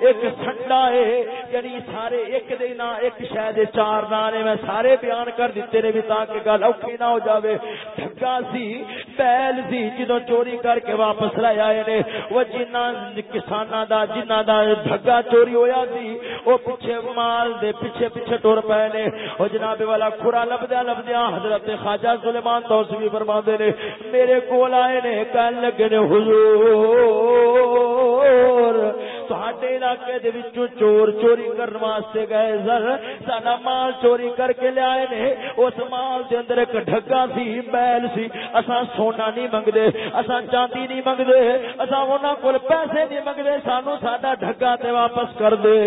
ایک سنڈا ہے۔ یعنی سارے ایک دن ایک شاید چار دانے میں سارے بیان کر دیتے نے بھی تاکہ گل اوکھی نہ ہو جاوے۔ ڈھگا سی، بیل سی جدو چوری کر کے واپس لے آئے نے۔ وہ جنہ کسانہ دا، جنہ دا ڈھگا چوری ہویا سی، وہ پیچھے مال دے، پیچھے پیچھے ٹر پے نے او جناب والا کھرا لبدیا لبدیا حضرت خواجہ سلیمان توسوی فرماندے نے، میرے کول آئے نے، کہن لگے نے، حضور، تہاڈے علاقے دے وچوں چور چوری کرن واسطے گئے زر ساڈا مال چوری کر کے لے آئے نے، اس مال دے اندر ایک ڈھگا سی بیل سی۔ اساں سونا نہیں منگدے، اساں چاندی نہیں منگدے، اساں انہاں کول پیسے نہیں منگدے، سانو ساڈا ڈھگا تے واپس کر دے۔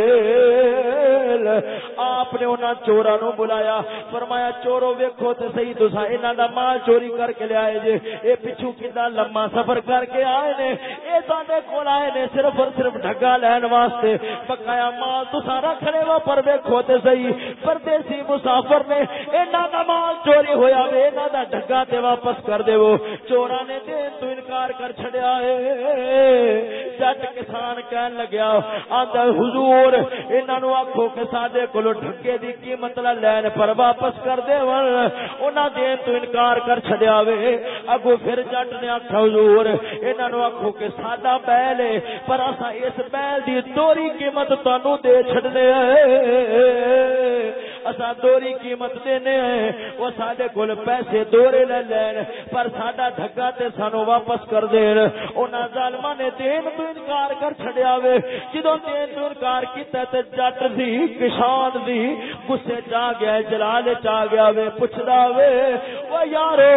آپ نے انہاں چوراں نو بلایا۔ فرمایا، چورو ویکھو تے صحیح تساں انہاں دا مال چوری کر کے لے آئے جے۔ اے پچھو کتنا لمبا سفر کر کے آئے نے۔ اے ساڈے کول آئے نے صرف اور صرف ڈھگا لین واسطے۔ بقایا مال تو سارا کھڑے وا، پر ویکھو تے صحیح پردیسی مسافر نے انہاں مال چوری ہویا وے، انہاں دا ڈھگا تے واپس کر دیو۔ چوراں نے دین تو انکار کر چھڑیا اے۔ جٹ کسان کہن لگیا، آندا حضور، انہاں نو آکھو کہ ساڈے کولو ڈھگے دی قیمت مطلب لا لین پر واپس کر دیون۔ انہاں دین تو انکار کر چھڑیا وے۔ اگو پھر جٹ نے آکھا، حضور، انہاں نو آکھو کہ ساڈا بیل ہے پر اساں اس بیل دی توری قیمت تانوں دے چھڈنے اسا دوری قیمت دینے ہیں، وہ ساڈے کول پیسے دورے نہ لین، پر ساڈا دھگا تے سانو واپس کر دین۔ انہاں ظالماں نے دین تو انکار کر چھڈیا وے۔ جدوں دین تو انکار کیتا تے جٹ دی کسان دی، غصے چ گیا جلال چ گیا وے، پوچھدا وے، او یارو،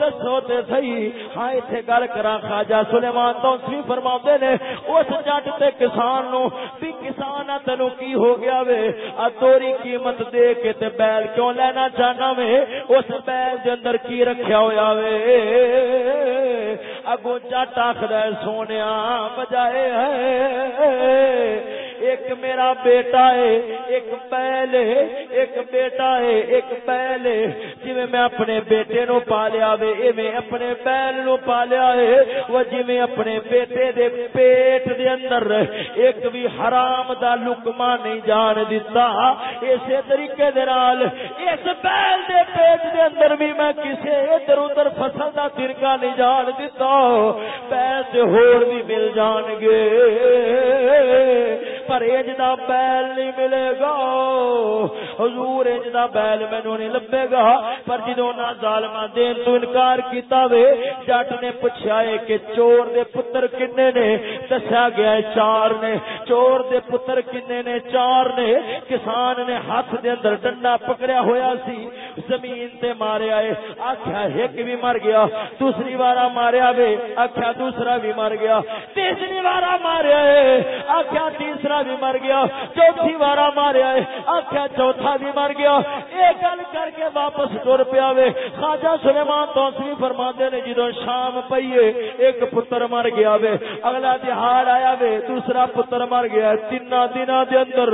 دسو تے صحیح۔ ہاں ایتھے گل کراں خواجہ سلیمان تو سی فرماوندے نے، اس جٹ تے کسان نو، بھی کسان تینو کی ہو گیا وے؟ توری قیمت دے کے تے بیل کیوں لینا چاہنا وے؟ اس بیل دے اندر کی رکھیا ہویا وے؟ اگو جٹ آخر سونیا بجائے ہے۔ ایک میرا بیٹا ہے، ایک بیل ہے، ایک بیٹا ہے، ایک بیل ہے۔ جی میں اپنے بیٹے نو پالیا وے، ایویں اپنے بیل نو پالیا ہے۔ وہ جی اپنے بیٹے دے پیٹ دے اندر ایک بھی حرام دا لکما نہیں جان دیتا۔ اسی طریقے دے نال، اس بیل دے پیٹ دے اندر بھی میں کسے ادھر ادھر فصل دا ترکا نہیں جان دیتا۔ بیل سے ہور بھی مل جان گے۔ پر اج دا بیل نہیں ملے گا۔ حضور اج دا بیل مینوں نہیں لبے گا۔ پر جدوں نہ ظالماں دین تو انکار کیتا وے، جٹ نے پوچھا ہے کہ چور دے پتر کنے نے؟ دسیا گیا ہے چار نے۔ چور دے پتر کنے نے؟ چار نے۔ کسان نے ہاتھ دے اندر ڈنڈا پکڑیا ہویا سی، زمین تے ماریا ہے آکھیا، ایک بھی مر گیا، دوسری وارا ماریا وے۔ آکھیا، دوسرا بھی مر گیا۔ تیسری وارا ماریا ہے آکھیا، تیسرا بھی مر گیا۔ چوتھی بارا ماریا آخیا چوتھا بھی مر گیا۔ یہ گل کر کے واپس تر پیا خاجا سلیمان توسری فرما نے جدو شام پیے ایک پتر مر گیا وے۔ اگلا تہار آیا وے، دوسرا پتر مر گیا تین دنوں دے اندر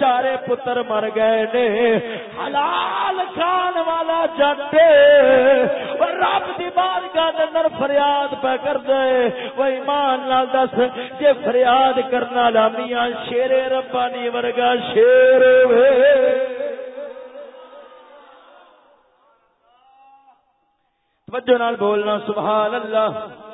چارے پتر مر گئے نے حلال کھان والا جٹ رب دی بارگاہ دے اندر فریاد پہ کر دے وہ ایمان نال دس جے فریاد کرنا لا میاں شیر ربانی ورگا شیر وے توجہ نال بولنا سبحان اللہ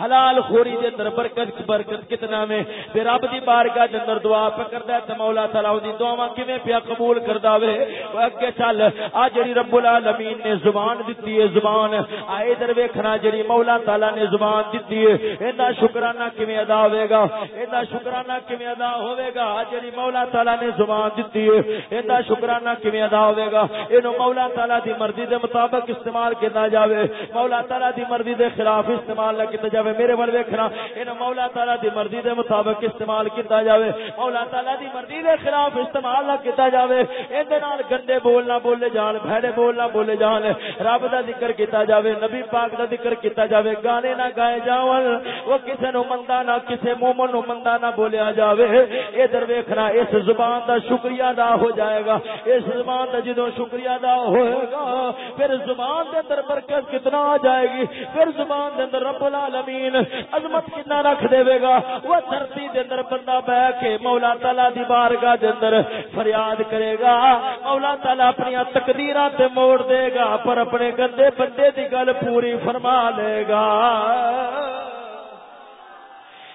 حلال خوری دے اندر برکت برکت کتنا میں؟ تے رب دی بارگاہ دے اندر دعا پکردا ہے تے مولا تعالی دی دعاواں کیویں پیا قبول کردا وے؟ او اگے چل، آ جڑی رب العالمین نے زبان دتی ہے، زبان۔ آ ادھر ویکھنا جڑی مولا تعالی نے زبان دتی ہے۔ ایندا شکرانہ کیویں ادا ہوے گا؟ ایندا شکرانہ کیویں ادا ہوے گا؟ جڑی مولا تعالی نے زبان دتی ہے ایندا شکرانہ کیویں ادا ہوے گا؟ اینو مولا تعالی دی مرضی دے مطابق استعمال کیتا جاوے۔ مولا تعالی دی مرضی دے خلاف استعمال نہ کیتا جاوے۔ میرے ول ویکھنا۔ ان مولا تعالی دی مرضی دے مطابق استعمال کیتا جاوے۔ مولا تعالی دی مرضی دے خلاف استعمال نہ کیتا جاوے۔ این دے نال گندے بولنا بولے جان، بھڑے بولنا بولے جان۔ رب دا ذکر کیتا جاوے، نبی پاک دا ذکر کیتا جاوے۔ گانے نہ گائے جاون، وہ کسے نو مندا نہ، کسے مومن نو مندا نہ بولیا جاوے۔ ادھر ویکھنا، اس زبان دا شکریہ ادا ہو جائے گا۔ اس زبان دا جدوں شکریہ ادا ہوئے گا، پھر زبان دے اندر برکت کتنا آ جائے گی۔ پھر زبان دے اندر رب العالمین زمین عظمت کنا رکھ دے گا؟ وہ دھرتی دے اندر بندہ بہ کے مولا تعالی دی بارگاہ دے اندر فریاد کرے گا۔ مولا تعالی اپنی تقدیراں تے موڑ دے گا، پر اپنے گندے بندے دی گل پوری فرما لے گا۔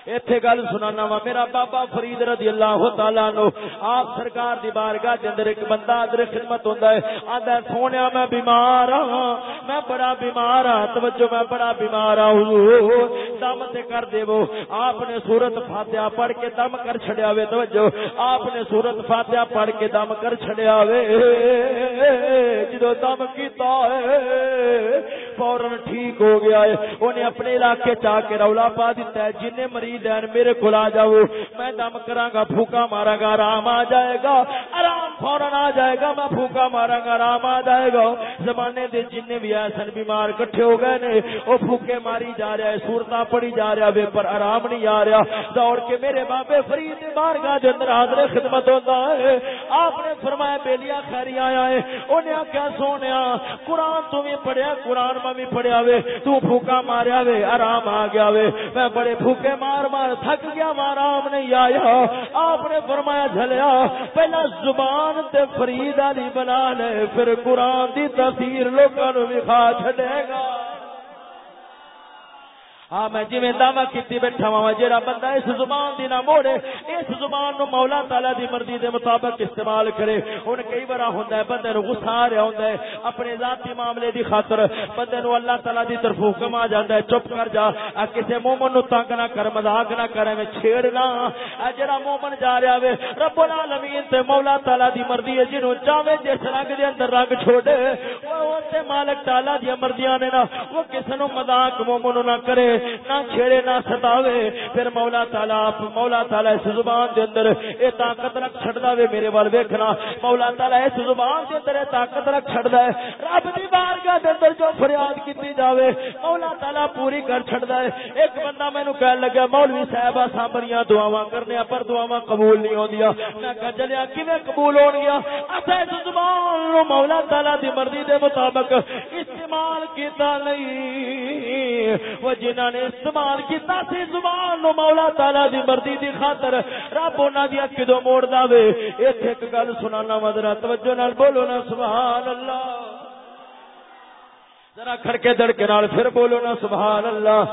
ایتھے گل سنانا وا، میرا بابا فرید رضی اللہ تعالی نو۔ آپ سرکار دی بارگاہ دے اندر ایک بندہ ادھر خدمت ہوندا ہے، آندا سونیا، میں بیمار ہاں میں بڑا بیمار ہاں توجہ، میں بڑا بیمار ہاں حضور، دم تے کر دیو۔ آپ نے سورت فاتحہ پڑھ کے دم کر چھڑیا وے، توجہ۔ آپ نے سورت فاتحہ پڑھ کے دم کر چھڑیا وے۔ جدو دم کیتا ہے فورن ٹھیک ہو گیا ہے۔ انہیں اپنے علاقے چاہ کے رولا پا دیتا ہے جن مریض دین میرے کو آ جاؤ، میں دم کرا گا، پھوکا مارا گا، آرام آ جائے گا۔ آرام فورن آ جائے گا، میں پھوکا مارا گا، آرام آ جائے گا۔ زمانے دے جن بھی ایسن بیمار کٹھے ہو گئے نے، وہ پھوکے ماری جا رہا ہے سورتا پڑی جا رہا ہے پر آرام نہیں آ رہا۔ دوڑ کے میرے بابے فرید بار گاہ اندر حاضر خدمت ہوتا ہے۔ آپ نے فرمایا بیلیا خیری آیا ہے۔ انہیں آخیا سونے قرآن تو بھی پڑھیا، قرآن میں بھی پڑھیا وے۔ تو پھوکا ماریا وے، آرام آ گیا وے۔ میں بڑے پھوکے مار مار تھک گیا آرام نہیں آیا۔ آپ نے فرمایا، جھلیا، پہلا زبان قرآن تے فرید علی بنا لے، پھر قرآن دی تصویر لوگوں بھی کھا چھڑے گا۔ ہاں میں جی دعوی کی بیٹھا ہاں، وا جا بندہ اس زبان دی نہ موڑے، اس زبان نو مولا تالا دی مرضی دے مطابق استعمال کرے۔ ہن کئی بار ہوندا ہے، بندے نو غصہ آ رہا ہوندا ہے، اپنے ذاتی معاملے دی خاطر بندے نو اللہ تعالی دی طرف حکم آ جاندا ہے، چپ کر جا۔ ا کسے مومن نو تنگ نہ کر، مذاق نہ کرے میں چھیڑنا ا جڑا مومن جا رہا وے رب العالمین تے مولا تالا دی مرضی ہے جنوں چاہے جس رنگ دے اندر رنگ چھوڑے او تے مالک تعالی دی مرضیاں نے نا وہ کسے نو مذاق مومن نہ کرے۔ نہ چھیڑے نہ ستاوے۔ پھر مولا تعالی مولا تعالی اس زبان دے اندر اے طاقت رکھ چھڑدا وے میرے وال ویکھنا۔ مولا تعالی اس زبان دے اندر اے طاقت رکھ چھڑدا ہے۔ رب دی بارگاہ دے اندر جو فریاد کیتی جاوے، مولا تعالی پوری کر چھڑدا ہے۔ ایک بندہ مینوں کہن لگا، مولوی صاحب اساں بڑیاں دعاواں کرنے پر دعاواں قبول نہیں ہوندیاں۔ میں کہا چلیا کیویں قبول ہون گیا اساں اس زبان نو مولا تعالی دی مرضی دے مطابق استعمال کیتا نہیں۔ وہ جنہ جنہاں نے استعمال کیتا سی زبان نو مولا تعالی دی مرضی دی خاطر۔ رب انہاں دی کدو موڑ داوے، ایتھے ایک گل سنانا مدرا توجہ نال بولو نا، سبحان اللہ۔ ذرا کھڑکے دڑکے نال پھر بولو نا، سبحان اللہ۔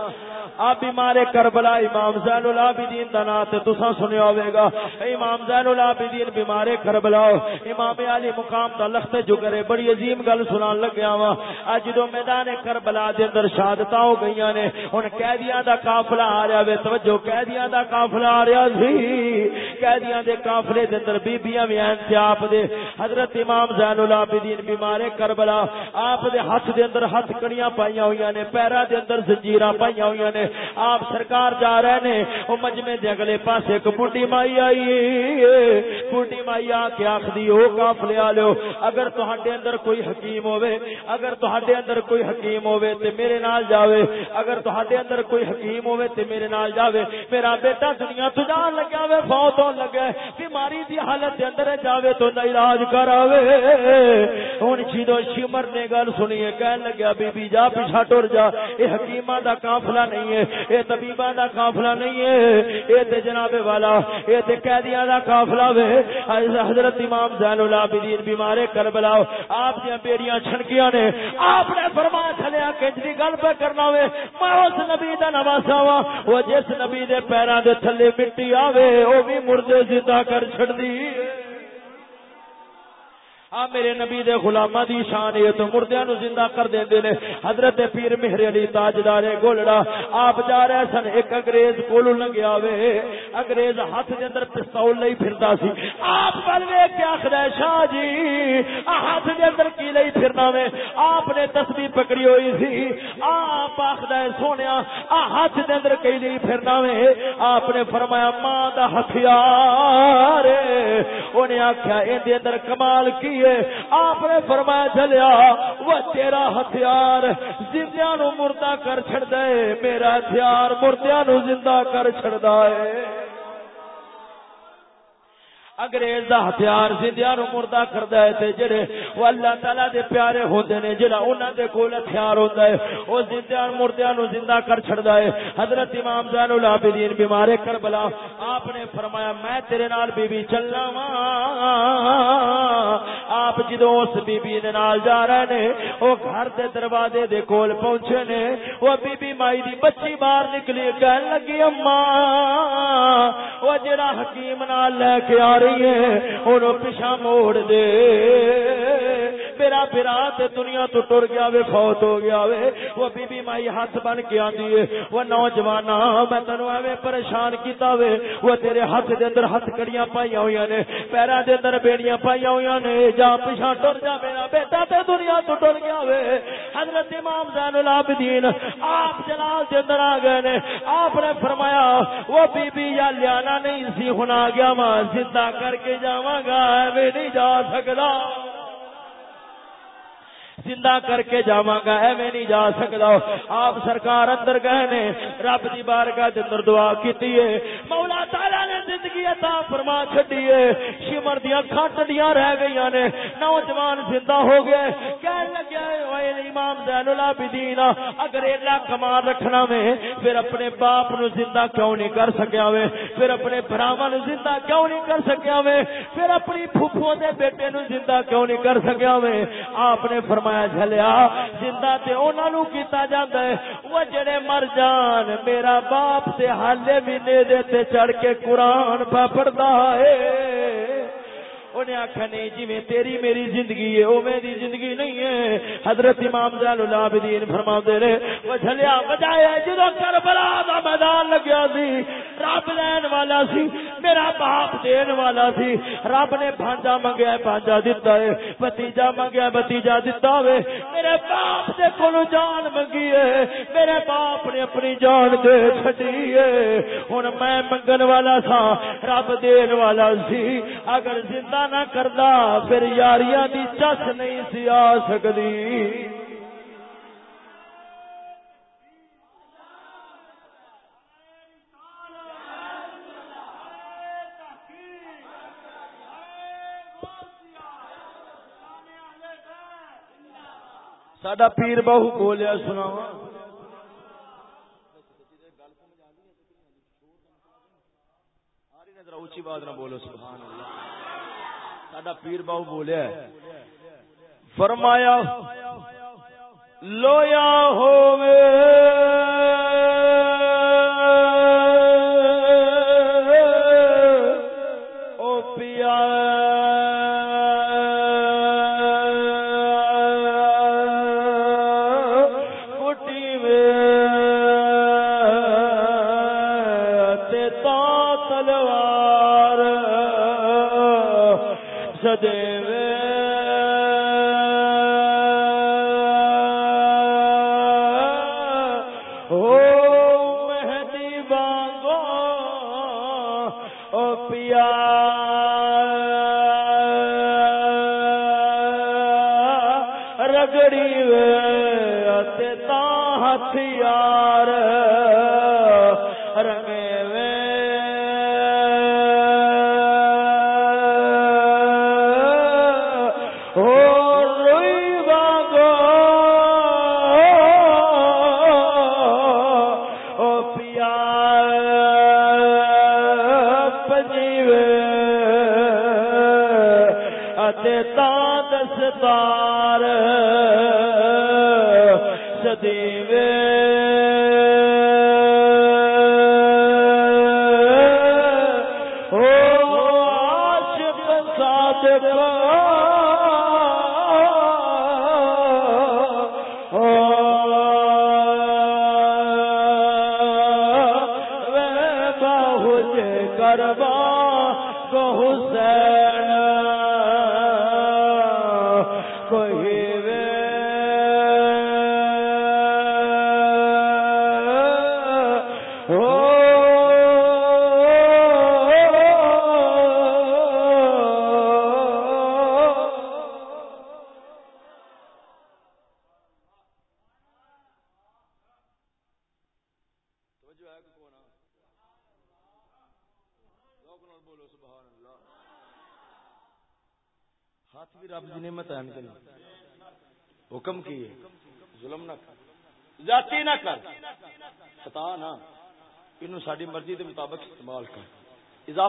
آپ بیمار کربلا، امام زین العابدین دا نام تے تساں سنیا ہوے گا۔ امام زین العابدین بیمار کربلا۔ امام علی مقام دا لخت جگرے، بڑی عظیم گل سنان لگیا وا۔ اج دو میدان کربلا دے اندر شہادتاں ہو گئیاں نے، ہن قیدیاں دا قافلہ آ رہا وے، توجہ، قیدیاں دا قافلہ آ رہا سی۔ قیدیاں دے قافلے دے اندر بیبییاں وی ہیں، تے آپ دے۔ حضرت امام زین العابدین بیمار کربلا۔ آپ دے ہاتھ دے اندر ہاتھ کڑیاں پائیاں ہویاں نے، پیراں دے اندر زنجیراں پائیاں ہویاں نے۔ آپ سرکار جا رہے نے وہ مجمے دے اگلے پاس ایک بڈی مائی آئی۔ بڈی مائی آ کے آخری وہ کافلے والو اگر تہاڈے اندر کوئی حکیم ہوے اگر تہاڈے اندر کوئی حکیم ہوے تے میرے نال جاوے، اگر تہاڈے اندر کوئی حکیم ہوے تے میرے نال جاوے، میرا بیٹا دنیا تو جان لگا وے، فوت ہون لگا بیماری دی حالت دے اندر جاوے تو علاج کراوے۔ ہن جدوں شمر نے گل سنی ہے، کہن لگا گیا بی بی جا پیچھے ٹر جا۔ اے حکیماں دا قافلہ نہیں ہے، اے طبیباں دا قافلہ نہیں ہے۔ اے تے جناب والا، اے تے قیدیاں دا قافلہ وے۔ حضرت امام زین العابدین بیمار کربلا، آپ دی بیڑیاں چھنکیاں نے۔ آپ نے فرمایا چلیا کہ گل پہ کرنا وے، میں اس نبی دا نواسا وا وہ جس نبی دے پیراں دے تھلے مٹی آوے او بھی مردے زندہ کر چھڑ دی آ میرے نبی دے غلامہ دی شان یہ تو مردیاں نو زندہ کر دیندے نے۔ حضرت پیر مہر علی تاجدار گولڑا، آپ جا رہے سن، ایک انگریز کولو لنگیا وے انگریز ہاتھ دے اندر پستول لئی پھردا سی۔ آپ ول ویکھ کے آکھدا شاہ جی ہاتھ دے اندر کی لئی پھرنا وے؟ آپ نے تسبیح پکڑی ہوئی سی۔ آپ آکھدا ہے، سونیا ہاتھ دے اندر کی لئی پھرنا وے؟ آپ نے فرمایا، ماں دا ہتھیار۔ اونے آکھیا این دے اندر کمال کی آپ نے فرمایا چلیا وہ تیرا ہتھیار زندیا نو مردہ کر چڑ دے میرا ہتھیار مردیا نو زندہ کر چڑ دے انگریز دا ہتھیار زندیاں نو مردہ کردا ہے تے جڑے او اللہ تعالی دے پیارے ہوندے نے، جڑا انہاں دے کول ہتھیار ہوندا ہے او زندیاں مردیاں نو زندہ کر چھڑدا ہے۔ حضرت امام زین العابدین بیمار کربلا، آپ نے فرمایا، میں تیرے نال بی بی چلنا وا۔ آپ جدوں اس بی بی دے نال جا رہے نے او گھر دے دروازے دے کول پہنچے نے۔ او بی بی مائی دی بچی باہر نکلی، کہن لگی اما او جڑا حکیم نال لے کے آ رہی ہے۔ انہوں پیچھا موڑ دے۔ میرا برا تے دنیا تو ٹر گیا وے، فوت ہو گیا وے۔ وہ بی بی مائی ہاتھ بن کے آندی ہے۔ وہ نوجوان میں تینو ایویں پریشان کیتا وے۔ وہ تیرے ہاتھ دے اندر ہاتھ کڑیاں پائیاں ہوئی نے۔ پیراں دے اندر بیڑیاں پائیاں ہوئی نے۔ جا پیچھا ٹر جا میرا بیٹا تے دنیا تو ٹر گیا وے۔ حضرت امام زین العابدین آپ جلال دے اندر آ گئے نے۔ آپ نے فرمایا، وہ بی بی یا لیانا نہیں سی ہونا گیا ماں، زندہ کر کے جاواں گا میں نہیں جا سکتا زندہ کر کے جاواں گا ایویں نہیں جا سکدا۔ آپ سرکار اندر گئے نے، رب دی بارگاہ دے اندر دعا کیتی ہے۔ مولا تعالی نے زندگی عطا فرما چھڈیے شمر دیاں کھٹڑیاں رہ گئیاں نے۔ نوجوان زندہ ہو گئے۔ کہنے لگے اوے امام زین العابدین، اگر ایلا کمال رکھنا میں پھر اپنے باپ نو زندہ کیوں نہیں کر سکیا وے؟ پھر اپنے بھراواں نو زندہ کیوں نہیں کر سکیا وے؟ پھر اپنی پھپھو دے بیٹے نو زندہ کیوں نہیں کر سکیا وے؟ آپ نے فرمایا جھلیا، زندہ تے انہاں نو کیتا جاندا ہے۔ وہ جڑے مر جان، میرا باپ تے حالے بھی نے دے تے چڑھ کے قرآن پڑھدا ہے۔ انہیں آخیا نہیں جی میں تیری میری زندگی ہے وہ میری زندگی نہیں ہے۔ حضرت امام زین العابدین فرما دے رہے، وہ جھلیا بجایا جدو کربلا دا میدان لگیا سی، رب لین والا سی، میرا باپ دین والا سی۔ رب نے بھانجا منگیا بھانجا دیتا ہے بتیجا منگیا بتیجا دیتا ہوئے۔ میرے باپ دے کولو جان منگی ہے، میرے باپ نے اپنی جان دے چھٹی ہے۔ ہن میں منگن والا سا رب دین والا سی۔ اگر زندہ نہ کردا، پھر یاریاں دی چس نہیں سی آ سکدی۔ ساڈا پیر بہو بولیا سناواں اچھی بات نہ بولو، سبحان اللہ۔ ساڈا پیر باؤ بولیا فرمایا لویا ہوے سدے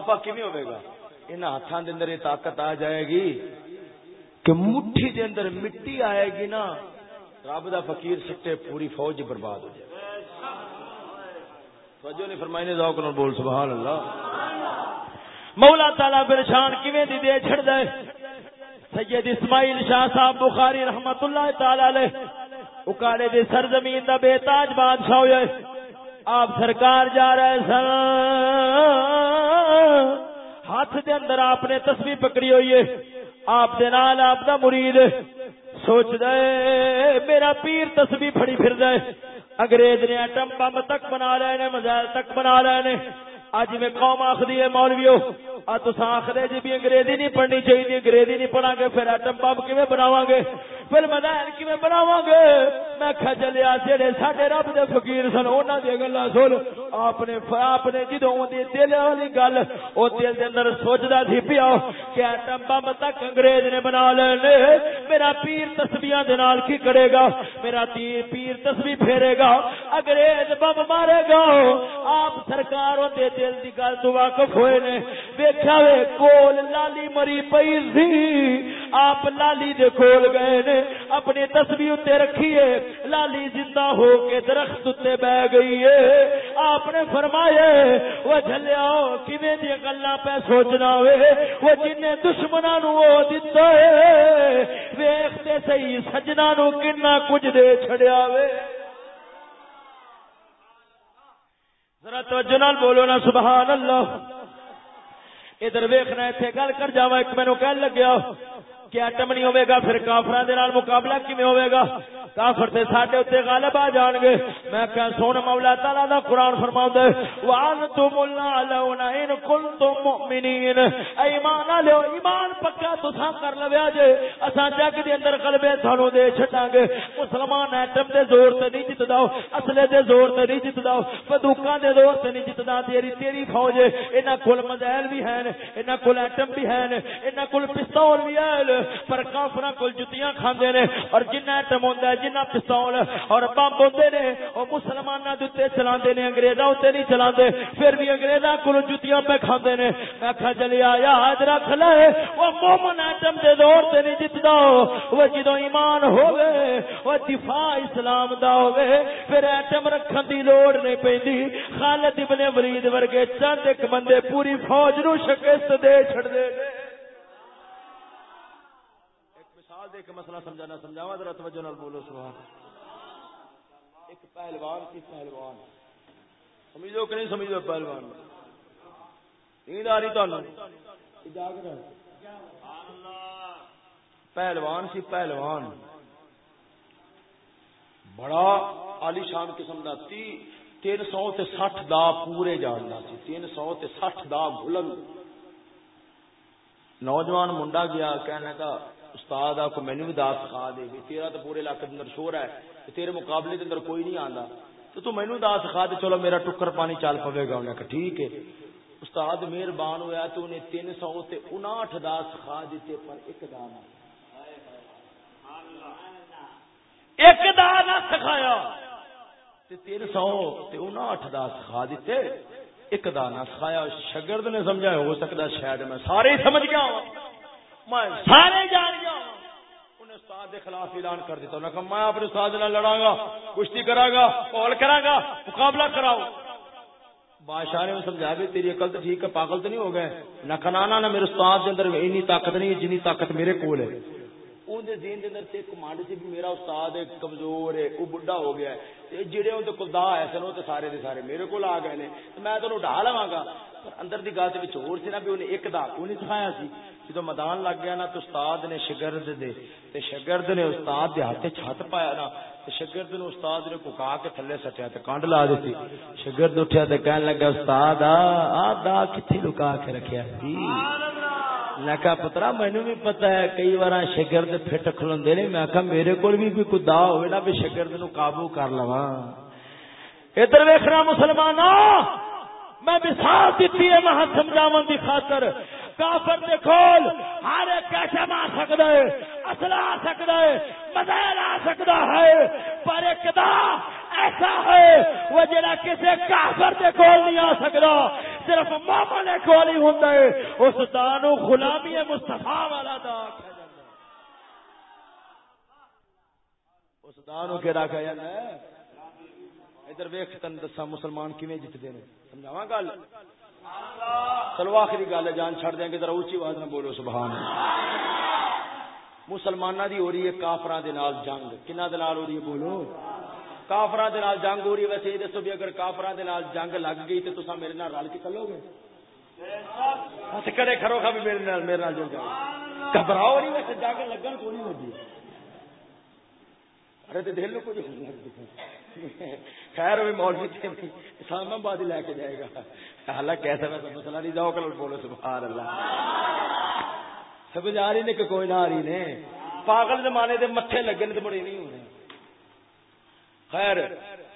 کر اضافہ کیون گا؟ ان ہاتھوں کے اندر یہ طاقت آ جائے گی کہ مٹھی دے اندر مٹی آئے گی نا، رب دا فقیر سٹے پوری فوج برباد ہو جائے فوجو نے فرمائی نے، ذوق نہ بول، سبحان اللہ۔ مولا تعالی پریشان کیویں دی دے چھڑ دے سید اسماعیل شاہ صاحب بخاری رحمت اللہ تعالی علیہ۔ اکاڑے دے سرزمین دا بے تاج بادشاہ ہوئے آپ سرکار جا رہے سن۔ ہاتھ دے اندر آپ نے تصویر پکڑی ہوئی ہے۔ آپ دے نال آپ دا مرید سوچ دے میرا پیر تصویر پھڑی پھر دے انگریز نے ایٹم بم تک بنا رہے نے مزائل تک بنا رہے نے۔ اج میں قوم آخری ہے، مولویو۔ تسا آخر جی بھی انگریزی نہیں پڑھنی چاہیے انگریزی نہیں پڑھا گے پھر ایٹم بم کیون بناو گے پھر مدائن کیون بناو گے میں کھجلیا جڑے ساڈے رب دے فقیر سن، انہاں دی گلاں سن، آپ نے آپ نے جدوں دی دل والی گل، او دل دے اندر سوچدا سی پیا کہ ایٹم بم تک انگریز نے بنا لینے، میرا پیر تسبیحاں دے نال کی کرے گا؟ میرا تیر پیر تسبیح پھیرے گا؟ انگریز بم مارے گا؟ آپ سرکار دے دل دی گل تو واقف ہوئے نے دیکھا وے کول لالی مری پئی سی آپ لالی دے کول گئے نے اپنی تسبیح تے رکھیے لالی زندہ ہو کے درخت تے بہ گئی ہے آپ نے فرمایا وہ جھلیا کیویں دی گلاں پہ سوچنا وے وہ جن نے دشمناں نو او دتا ہے ویکھتے صحیح سجنا نو کنا کچھ دے چھڑیا وے ذرا توجہ نال بولو نا سبحان اللہ ادھر ویکھنا ایتھے گل کر جاواں، ایک مینوں کہن لگیا کہ ایٹم نہیں ہوے گا، پھر کافراں دے نال مقابلہ کیویں ہوے گا؟ کافر تے ساڈے اوتے غالب آ جان گے میں کہ سن، مولا تعالی دا قران فرماوندا ہے وانتم الاعلون ان کنتم مؤمنین ایمان لو ایمان پکا تساں کر لویا جے۔ اساں جگ دے اندر غلبے تھانو دے چھٹاں گے مسلمان ایٹم دے زور تے نہیں جتدا اصلے دے زور تے نہیں جتدا بندوقاں دے زور تے نہیں جتدا، تیری تیری فوج انہاں کول مزائل بھی ہیں، انہاں کول ایٹم بھی ہیں، انہاں کول پستول بھی ہیں۔ پر کافر کول جتیاں کھاندے نے، اور جنہ ایٹم ہوندا ہے جنہ پستول اور بمب ہوندے نے، او مسلماناں دے تے چلاندے نے، انگریزاں تے نہیں چلاندے، پھر بھی انگریزاں کول جتیاں پہ کھاندے نے۔ میں کھا چلیا یاد رکھ لے او مومن ایٹم دے زور تے نہیں جتدا او جدوں ایمان ہوے او دفاع اسلام دا ہوے پھر ایٹم رکھن دی لوڑ نہیں پیندی خالد ابن ولید ورگے چند ایک بندے پوری فوج نو شکست دے چھڑ دے نے مثال دے کے مسئلہ سمجھانا سمجھاوا ذرا توجہ نال بولو سبحان ایک پہلوان کی پہلوان۔ سمجھ لو کہ نہیں سمجھ لو پہلوان؟ نیند آ رہی تو پہلوان سی پہلوان۔ بڑا عالی شان قسم کا تی تین سو تے سٹھ دا پورے جاننا سی۔ تین سو تے سٹھ دا بلند۔ نوجوان منڈا گیا کہنے کا استاد آپ کو مینو بھی دس سکھا دے بھی تیرا تو پورے علاقے اندر شور ہے تیرے مقابلے کے اندر کوئی نہیں آتا تو تو مینو دس سکھا دے چلو میرا ٹکر پانی چل پوے گا۔ انہیں کہا، ٹھیک ہے۔ استاد مہربان ہوا تو انہیں تین سو تے انٹھ دا سکھا دیتے، پر ایک دا نہ۔ ایک دا نہ سکھایا۔ تین سو تے انٹھ دا سکھا دیتے، ایک دا نہ سکھایا۔ شگرد نے سمجھا، ہو سکتا شاید میں سارے سمجھ گیا ہوں۔ سارے جان گیا انہیں استاد کے خلاف اعلان کر دیتا کہا میں اپنے استاد گا کشتی کرا گا کرا گا مقابلہ کراؤ بادشاہ نے سمجھا بھی تیری عقل تو ٹھیک ہے پاگل تو نہیں ہو گئے۔ نہ کھنانا نہ میرے استاد کے اندر طاقت نہیں جنی طاقت میرے کول ہے۔ اندر دین دے اندر تے کمانڈ سی بھی میرا استاد ہے کمزور ہے وہ بڈھا ہو گیا ہے جڑے اندر کول دا ہے سن وہ سارے دے سارے میرے کول آ گئے نے میں تینوں ڈھا لواں گا پر اندر دی گل تے ہور سی نا بھی انہیں ایک دا کو نہیں سکھایا سی جدو میدان لگ گیا نا تو استاد نے شگرد دے تے شگرد نے استاد دے ہاتھ چھت پایا نا تے شگرد نے استاد نے ککا کے تھلے سٹیا تے کانڈ لا دیتی شگرد اٹھیا تے کہن لگا استاد آ آ دا کتھے لکا کے رکھیا سی میں کہا، پترا مینو بھی پتا ہے، کئی بار شگرد فٹ کھلوندے نے۔ میں کہا، میرے کول بھی کوئی کدا ہوئے نا، بھی شگرد نو قابو کر لواں۔ ادھر ویکھنا مسلمانوں میں مثال دیتی ہے، میں سمجھاون دی خاطر۔ کافر دے کول ہر ایک آ سکتا ہے اصلا آ سکتا ہے مزید آ سکتا ہے، پر ایک دا ایسا ہے، وہ جڑا کسی کافر دے کول نہیں آ سکتا صرف مومن کول ہی ہوندا ہے، اس دا نو غلامی مصطفی والا دا اس دا نو کہیا ہے؟ ادھر ویکھ تن دسا مسلمان کیویں جتدے نے، سمجھاواں گل؟ چلو آخری گل ہے، جان چھڑ دیں گے، ذرا اچھی آواز میں بولو، سبحان مسلمانہ دی ہو رہی ہے کافراں دے نال جنگ۔ کنہ دے نال ہو رہی ہے بولو؟ کافراں دے نال جنگ ہو رہی ہے۔ ویسے یہ دسو بھی اگر کافراں دے نال جنگ لگ گئی تے تساں میرے نال رل کے چلو گے بس کرے کھرو کھا بھی میرے نال میرے نال جنگ گھبراؤ نہیں، ویسے جنگ لگن کو نہیں ہوتی لگی میرے دل کچھ خیر ہوئی مولوی تھے اسلام آباد لے کے جائے گا حالانکہ کیسا میں مسئلہ نہیں جاؤ کل بولو سبحان اللہ سمجھ آ رہی نے کہ کوئی نہ آ رہی نے پاگل زمانے دے مٹھے لگے نے تو بڑے نہیں ہونے خیر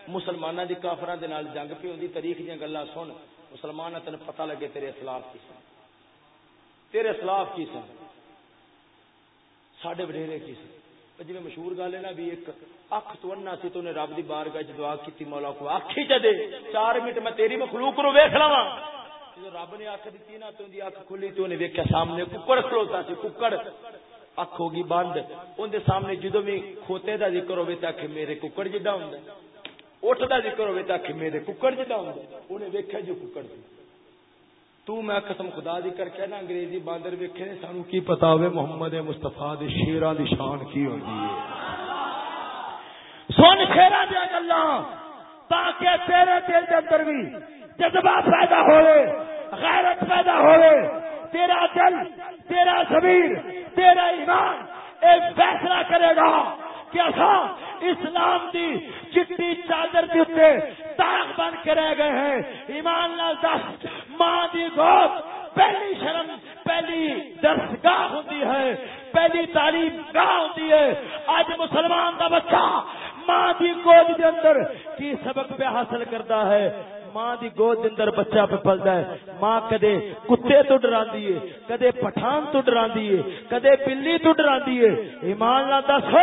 مسلمانوں کی کافر جنگ پی ہوتی تاریخ دیا گلا سن مسلمان تین پتہ لگے تیرے اسلاف کی سن تیرے اسلاف کی سن سڈے وڈیرے کی سن جی مشہور گل ہے نا بھی ایک اکھ تو انا سی تو نے رب دی بارگاہ چ دعا کیتی مولا کو اکھ ہی دے چار منٹ میں تیری مخلوق نو ویکھ لواں جے رب نے اکھ دتی نا تو دی اکھ کھلی تو نے ویکھیا سامنے ککڑ کھلوتا سی ککڑ اکھ ہوگی بند اون دے سامنے جدوں بھی کھوتے دا ذکر ہوے تے کہ میرے ککڑ جڈا ہوندا اٹھ دا ذکر ہوے تے کہ میرے ککڑ جڈا ہوندا اونے ویکھیا جو ککڑ سی تو میں قسم خدا دی کر کے نا انگریزی باندر ویکھے نے، سانو کی پتا ہوے محمد مصطفی دے شیراں دی شان کی ہوندی ہے؟ سن شیراں دی گلاں، تاکہ تیرے دل دے اندر بھی جذبہ پیدا ہوئے، غیرت پیدا ہوئے، تیرا دل، تیرا ضمیر، تیرا ایمان ایک فیصلہ کرے گا۔ کہ اصا اسلام دی چٹی چادر کے اتنے داغ بن کے رہ گئے ہیں۔ ایمان لال دس، ماں دی گود پہلی شرم، پہلی درسگاہ ہوتی ہے، پہلی تعلیم گاہ ہوتی ہے۔ آج مسلمان کا بچہ ماں دی گود کے اندر کی سبق پہ حاصل کرتا ہے؟ ماں دی گود اندر بچہ پہ پلدا ہے۔ ماں کدے کتے تو ڈراندی ہے، کدے پٹھان تو ڈراندی ہے، کدے بلی تو ڈراندی ہے۔ ایمان نال دس۔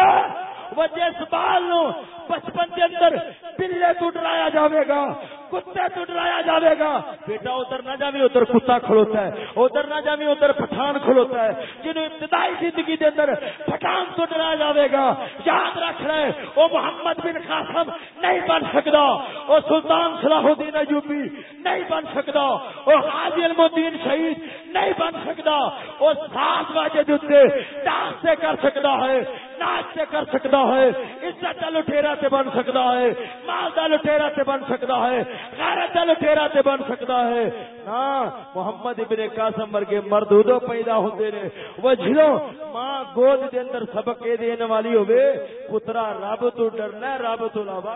جس بال نو بچپن کے اندر بلے تو ڈرایا جاوے گا، کتے تو ڈرایا جاوے گا۔ بیٹا، ادھر نہ جاوے، ادھر کتا کھلوتا ہے۔ ادھر نہ جاوے، ادھر پٹھان کھلوتا ہے۔ جنہوں ابتدائی زندگی دے اندر پٹھان تو ڈرایا جاوے گا، یاد رکھ رہے وہ محمد بن قاسم نہیں بن سکتا وہ سلطان صلاح الدین ایوبی نہیں بن سکتا وہ حاجی المدین شہید نہیں بن سکتا وہ سات واجے دے ڈانس کر سکتا ہے۔ ناچ سے کر سکتا ہے، عزت کا لٹیرا سے بن سکتا ہے، مال کا لٹیرا سے بن سکتا ہے غیرت کا لٹیرا سے بن سکتا ہے۔ ہاں محمد ابن قاسم ورگے مرد ادو پیدا ہوتے نے۔ وہ جھلو ماں گود دے اندر سبق دینے والی ہوے پترا رب تو ڈرنا رب تو علاوہ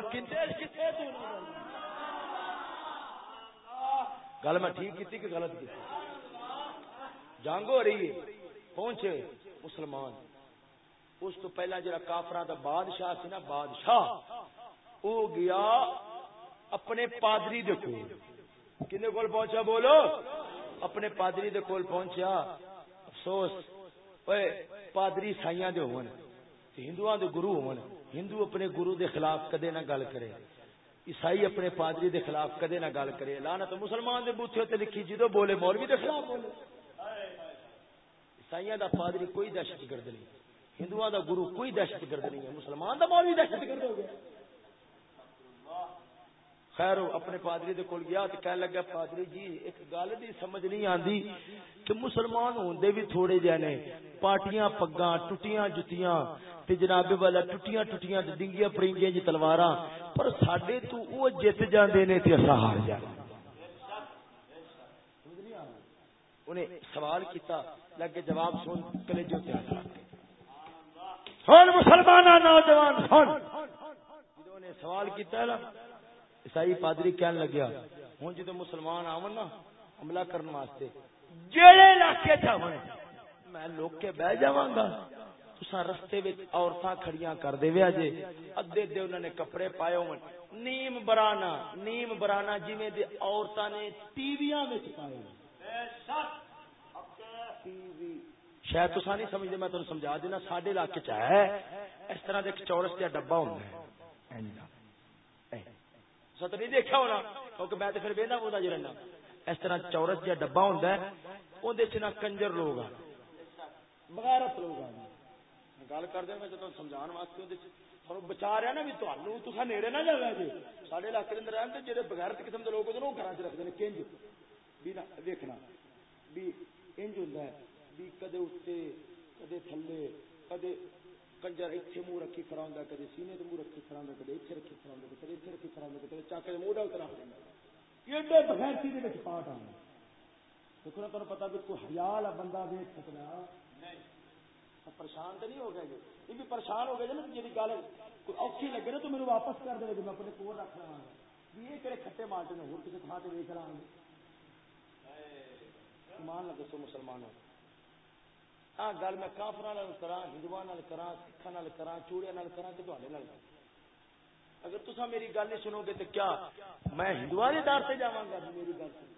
گل میں ٹھیک کی کہ غلط کی جنگ ہو رہی ہے۔ پہنچے، مسلمان۔ اس تو پہلا جڑا کافرا دا بادشاہ سی نا، بادشاہ۔ او گیا اپنے پادری دے کول۔ کنے کول پہنچا بولو؟ اپنے پادری دے کول پہنچا افسوس۔ اوے پادری سائیاں دے ہون۔ ہندوؤں دے گرو ہون۔ ہندو اپنے گرو دے خلاف کدے نہ گل کرے۔ عیسائی اپنے پادری دے خلاف کدے نہ گل کرے۔ لعنت مسلمان دے بوتھے تے لکھی، جدو بولے مولوی دے خلاف۔ بولے عیسائیاں دا پادری کوئی دہشت گرد نہیں۔ ہندو دا گرو کوئی دہشت گرد نہیں ہے، مسلمان دا مولوی دہشت گرد ہو گیا۔ خیر اپنے پادری دے کول گیا تے کہنے لگا، پادری جی ایک گل دی سمجھ نہیں آندی کہ مسلمان ہوندے بھی تھوڑے جے نے، پارٹیاں، پگاں ٹٹیاں جتیاں۔ تے جناب والا ٹٹیاں ٹٹیاں تے ڈنگیاں پرنگیاں جی تلواراں پر ساڈے تو او جت جاندے نے تے اسا ہار جاندے۔ انہیں سوال کیتا، لگے جواب سن کلیجو تے آ ہوں مسلمان نوجوان سن۔ جنہوں نے سوال کیا عیسائی پادری کہنے لگیا ہوں جدو مسلمان آن نا حملہ کرنے واسطے جہے علاقے چاہے میں لوگ کے بہ جا گا رستے عورتاں کھڑیاں کر دے جے ادے ادے انہوں نے کپڑے پائے ہو نیم برانا نیم برانا جی دے عورتاں نے ٹی وی پائے۔ T V? شاید تو نہیں سمجھتے میں تمہیں سمجھا دینا سارے علاقے چ ہے، اس طرح ایک چورس جہا ڈبا ہوتا ہے ست نہیں دیکھا ہونا، کیونکہ میں تو پھر بہنا بولا جی رہنا۔ اس طرح چورس جہا ڈبا ہوتا ہے اندر نہ کنجر لوگ آ بغیر لوگ آ گل کر دیں میں جب سمجھا واسطے تھوڑا بچا رہا نا بھی تمہیں تو نیڑے نہ جانا جی۔ سارے علاقے اندر رہتے جہے بغیر قسم کے لوگ ہوتے ہیں وہ گھر چ رکھتے ہیں کنج۔ بھی دیکھنا بھی انج ہوتا ہے۔ بھی کدے اتنے کدے تھلے کدے کنجر اتنے منہ رکھی ہوں کدے سینے کے منہ رکھی ہوں کدے اتنے رکھی ہوں کدے اتنے رکھی ہوں کدے چاک کے موڈا اتنا ایڈے بغیر چیز پاٹ آنا دیکھو نا تمہیں پتا بھی کوئی حیال بندہ دیکھ سکنا پریشان تو نہیں ہو گئے جی؟ یہ بھی پریشان ہو گئے جی نا جی گل کوئی اوکھی لگے نا تو میرے واپس کر دے میں اپنے کول رکھ لوا گا یہ کہڑے کھٹے مالٹے نے ہو کسی تھان سے ویچ لیں گے ایمان نہ دسو مسلمانوں۔ ہاں گل میں کافر کرا ہندو کرا سکھان کرا چوڑیا کرا کہ تے اگر تصا میری گل نہیں سنو گے تو کیا میں ہندو دار سے جا گا؟ جی میری گل سنو۔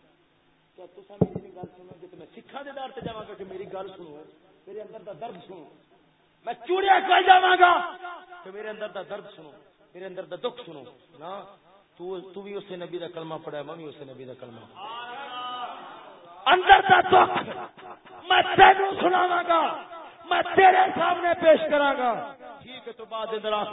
کیا تصا میری گل سنو گے تو میں سکھان کے دار سے جا گا کہ میری گل سنو؟ میرے اندر دا درد سنو۔ میں چوڑیا کر جا گا کہ میرے اندر دا درد سنو۔ میرے اندر دا دکھ سنو۔ نا، تو بھی اسے نبی دا کلمہ پڑھا میں بھی اسے نبی دا کلمہ اندر کا دکھ میں تینوں سناوا گا میں تیرے سامنے پیش کرا گا۔ ٹھیک ہے تو بعد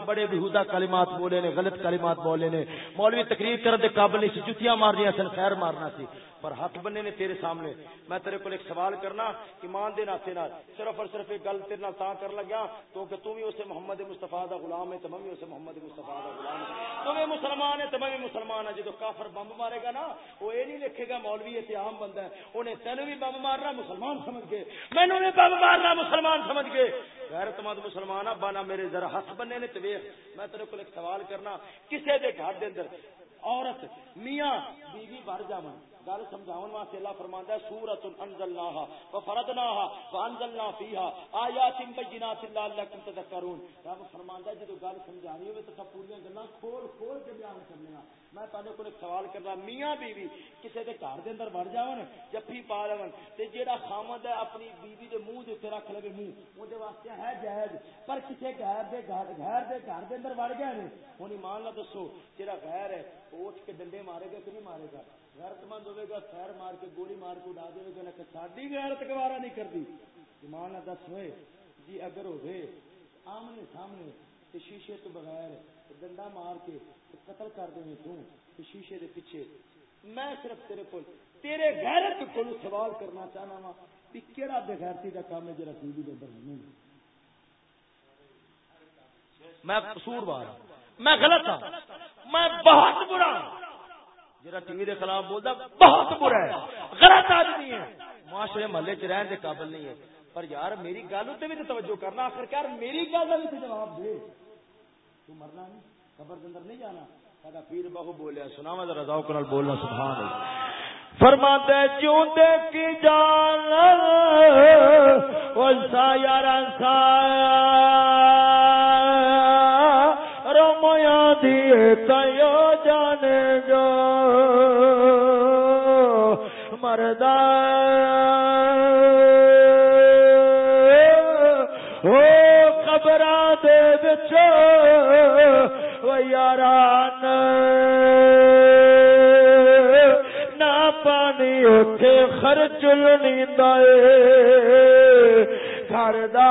بڑے بہودا کلمات بولے نے، غلط کلمات بولے نے۔ مولوی تقریر کرنے کے قابل نہیں سی جتیاں مارنی سن خیر مارنا سی۔ پر ہاتھ بننے نے تیرے سامنے۔ میں تیرے کو ایک سوال کرنا ایمان دے ناتے نال صرف اور صرف ایک گل تیرے نال تاں کر لگا تو کہ تو بھی اسے محمد مصطفی دا غلام ہے تو میں بھی اسے محمد مصطفی دا غلام ہے۔ تو میں مسلمان ہے تو میں بھی مسلمان ہوں جدو کافر بم مارے گا نا، وہ یہ نہیں لکھے گا مولوی یہ عام بندہ ہے۔ انہیں تینوں بھی بم مارنا مسلمان سمجھ گئے۔ مینوں بھی بم مارنا مسلمان سمجھ گئے۔ غیرت مند مسلمان بانا میرے ذرا ہس بننے نے تو میں تیرے کو ایک سوال کرنا، کسے دے گھر دے اندر عورت، میاں، بیوی بھر جاون۔ گل سمجھاون واسطے اللہ فرماندا ہے سورۃ انزلناها وفرضناها وانزلنا فيها آیات بینات لعلکم تذکرون۔ رب فرماندا ہے، جدوں گل سمجھانی ہوے تو پوری گلاں کھول کھول کے بیان کرنے میں تہاڈے کول ایک سوال کرنا، میاں بیوی کسے دے گھر دے اندر وڑ جاون جفی پا لون، تے جیڑا خامد ہے اپنی بیوی دے منہ دے تے رکھ لے منہ اون دے واسطے ہے جائز پر کسے گھر دے گھر گھر دے گھر دے اندر وڑ گئے نے ہن ایمان نہ دسو، جیڑا غیر ہے اٹھ کے ڈنڈے مارے گا کہ نہیں مارے گا۔ غیرت مند ہوے گا خیر مار کے گولی مار کے اڑا دے گا کہ ساڈی غیرت گوارا نہیں کرتی۔ ایمان نہ دس ہوئے۔ جی اگر ہوے آمنے سامنے تے شیشے تو بغیر ڈنڈا مار کے قتل کر دیں تو شیشے دے پیچھے۔ میں صرف تیرے کو تیرے غیرت کو سوال کرنا چاہنا وا کہ کیڑا بے غیرتی دا کام ہے جڑا ٹی دے اندر نہیں میں قصوروار ہاں۔ میں غلط ہوں میں بہت برا ہوں۔ جڑا ٹی وی دے خلاف بولدا بہت برا ہے۔ غلط آدمی ہے۔ معاشرے محلے چ رہن دے قابل نہیں ہے۔ پر یار میری گل تے بھی توجہ کرنا، آخر کار میری گل دا بھی جواب دے۔ تو مرنا نہیں، قبر دے اندر نہیں جانا۔ ساڈا پیر بہو بولیا سنا میں ذرا ذوق نال بولنا، سبحان اللہ۔ فرماتے چوندے کی جان؟ او سا یار سا دی تیو جانے گا مردا او قبر دے وچ او یاران۔ نہ پانی اوتھے خرچل نیندا اے گھر دا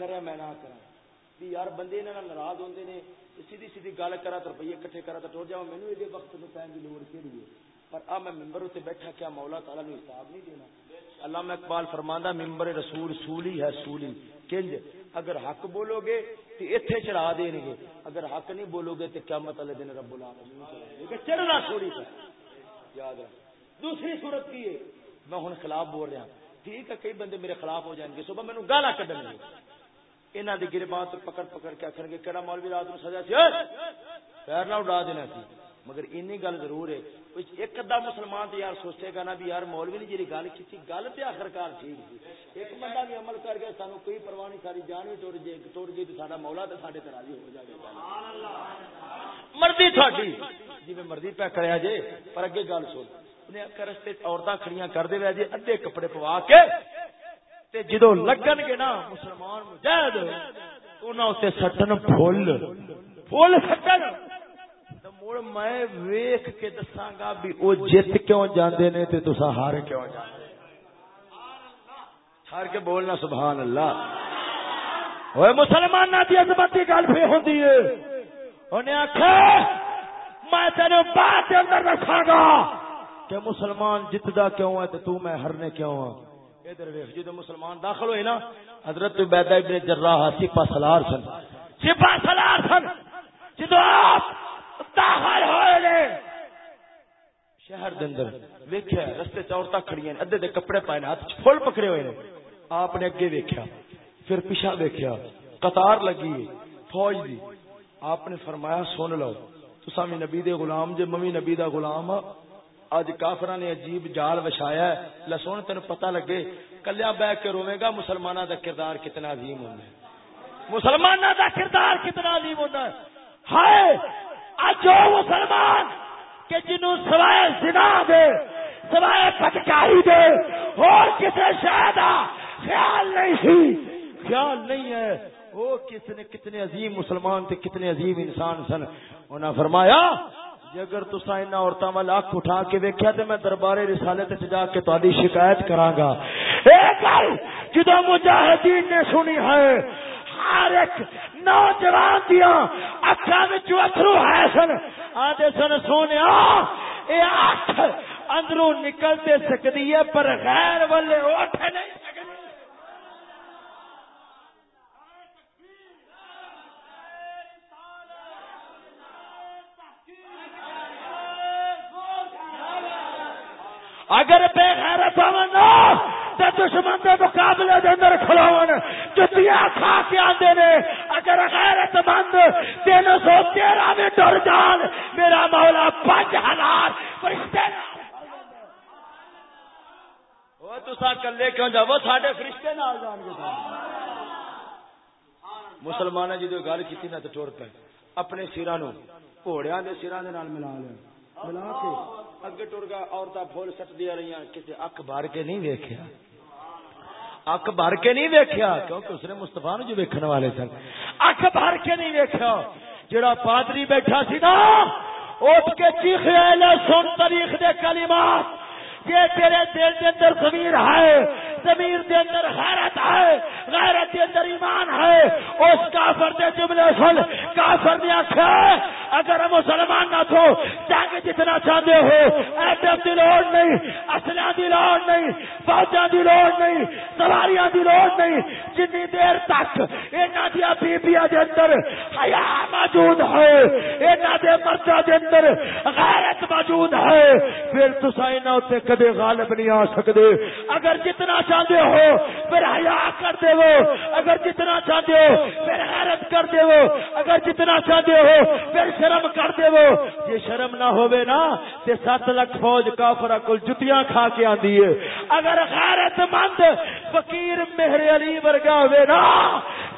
میں بیان میں نہ کرا۔ یار بندے ناراض ہوتے ہیں سیدھی سیدھی گل کرا تو روپیے کٹھے کرا تو ٹر جا مینو ایڈے وقت میں پہن کی لوڑ کہڑی ہے؟ پر آ میں ممبر اتنے بیٹھا کیا مولا تعالیٰ نے حساب نہیں دینا؟ اللہ میں اقبال فرماندہ ممبر رسول سولی ہے سولی۔ کنج، اگر حق بولو گے تو اتنے چڑھا دیں گے اگر حق نہیں بولو گے تو کیا مطلب دن رب العالمین چڑھنا چھوڑی تھا یاد رکھ۔ دوسری صورت کی ہے۔ میں ہوں خلاف بول رہا ہاں۔ ٹھیک ہے، کئی بندے میرے خلاف ہو جائیں گے۔ صبح مینو گالا کھڑنے گے۔ انہوں نے گربان تو پکڑ پکڑ کے آخر گے کہڑا مولوی رات میں سجا سی؟ پیر نہ اڈا دینا سی۔ مگر این گل ضرور ہے۔ ایک ادا مسلمان تو یار سوچے گا نا بھی یار مولوی نے جی گل کی گل تو آخرکار ٹھیک تھی ایک بندہ بھی عمل کر گیا سانو کوئی پرواہ نہیں، ساری جان بھی ٹر جائے ٹر گئی تو سارا مولا تو سارے تراجی ہو جائے گا مرضی تھوڑی جی میں مرضی پہ کریا جے، پر اگے گل سن۔ انہیں آخر رستے عورتیں کھڑیاں کر دے جی ادھے کپڑے پوا کے تے جدو لگن گے نا مسلمان مجاہد، انہاں تے سٹن پھول پھول سٹن۔ مڑ میں ویکھ کے دساں گا بھی او جت کیوں جاندے نے تے تساں ہار کیوں جاندے ہار کے بولنا سبحان اللہ۔ اوے مسلماناں دی عظمت دی گل پھر ہوندی ہے۔ انہیں آخیا میں تیرے بعد کے اندر رکھا گا۔ کہ مسلمان جتدا کیوں ہے تو میں ہرنے کیوں ہوں ادھر ویکھ جدو جی مسلمان داخل ہوئے نا، حضرت عبیدہ ابن جراح سپا سلار سن۔ سپا سلار سن جی جدو آپ داخل ہوئے نے۔ شہر دے اندر ویکھیا، رستے چ عورتاں کھڑیاں ادھے دے کپڑے پائے ہاتھ پھول پکڑے ہوئے نے۔ آپ نے اگے ویکھیا، پھر پیچھے ویکھیا، قطار لگی، فوج دی۔ آپ نے فرمایا، سن لو تسا بھی نبی دے غلام، جے ممی نبی دا غلام اج کافراں نے عجیب جال وچھایا ہے لسون تینو پتہ لگے کلیا بیٹھ کے روے گا مسلماناں دا کردار کتنا عظیم ہوندا ہے مسلماناں دا کردار کتنا عظیم ہوندا ہے ہائے اج جو مسلمان کہ جنوں سوائے زنا دے سوائے پٹکاری دے اور کسے شے دا خیال نہیں سی خیال نہیں ہے وہ کس نے کتنے عظیم مسلمان تھے کتنے عظیم انسان سن انہاں فرمایا جی اگر تسا ان عورتوں والا اک اٹھا کے ویکیا تو میں دربار رسالے تے جا کے تاری شکایت کراں گا جدو مجاہدین نے سنی ہے، ہر ایک نوجوان دیا اکھا اترو ہے سن۔ آدھے سن سونے اے اکھ اندروں نکلتے سکتی ہے، پر غیر والے اٹھ نہیں اگر بے غیرت ہون تے دشمن دے مقابلے دے اندر کھلاون جتیاں کھا کے آندے نے اگر غیرت مند تین سو تیرہ میں ڈر جان میرا مولا پانچ ہزار فرشتے وہ تسا کلے کیوں جاؤ ساڈے فرشتے نال جان گے مسلمان جی گل کی نہ تو ٹر پے۔ اپنے سرا نو گھوڑیا کے سرا ملا لیا ملا کے اگے ٹر گیا عورتیں فل سٹ دیا رہی کسی اک بار کے نہیں ویکیا اک بھر کے نہیں ویکیا کیونکہ اس نے مستفا نو جو جی ویکن والے سن۔ اک بھر کے نہیں ویکیا جڑا پادری بیٹھا سی نا، اٹھ کے چیخ سن تاریخ دے کلمات۔ یہ تیرے دل کے اندر زمیر ہے۔ زمیر کے اندر غیرت ہے، غیرت کے اندر ایمان ہے۔ اس کافر دے جملے سن، کافر نے آخیا اگر مسلمان نہ تو جنگ جتنا چاہتے ہو، ایٹم کی لوڑ نہیں اصلوں کی لوڑ نہیں فوجا کی لوڑ نہیں، سواریاں کی لوڑ نہیں جنی دیر تک یہاں دیا بیبیا کے اندر حیا موجود ہے یہاں دے مردہ کے اندر غیرت موجود ہے، پھر تصا اتنے کدے غالب نہیں آ سکتے اگر جتنا چاہتے ہو، پھر حیا کر دے وہ۔ اگر جتنا چاہتے ہو، پھر حیرت کر دے وہ۔ اگر جتنا چاہتے ہو، پھر شرم کر دے وہ۔ یہ شرم نہ ہوئے نا تے سات لاکھ فوج کافرہ کل جتیاں کھا کے آندی ہے۔ اگر غیرت مند فقیر مہر علی ورگا ہوئے نا،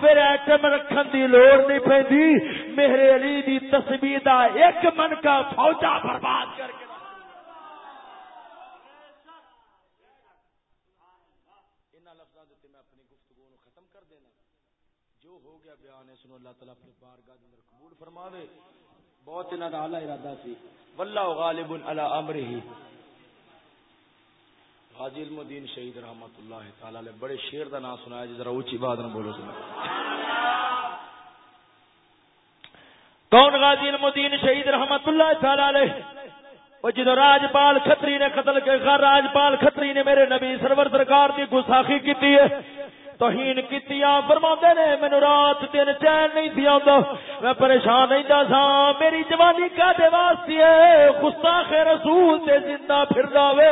پھر ایٹم رکھن دی لوڑ نہیں پیندی مہر علی دی تسبیح دا ایک من کا فوجا برباد کر کے سنو اللہ تعالیٰ اپنے بارگاہ اندر قبول فرماوے، بہت انہاں دا اعلی ارادہ سی۔ واللہ غالب علی امرہ۔ حاجی علم الدین شہید رحمت اللہ تعالی علیہ، بڑے شیر دا نام سنایا جی ذرا اونچی بات نہ بولو سنا کون غازی علم الدین شہید رحمت اللہ تعالی علیہ؟ وہ جدو راجپال کھتری نے قتل کے غیر راجپال کھتری نے میرے نبی سرور سرکار کی گستاخی کی ہے۔ توہین کیتیاں فرماندے نے مینوں رات دن چین نہیں سی آندا میں پریشان رہندا سا میری جوانی کا دے واسطے گستاخ رسول تے زندہ پھردا وے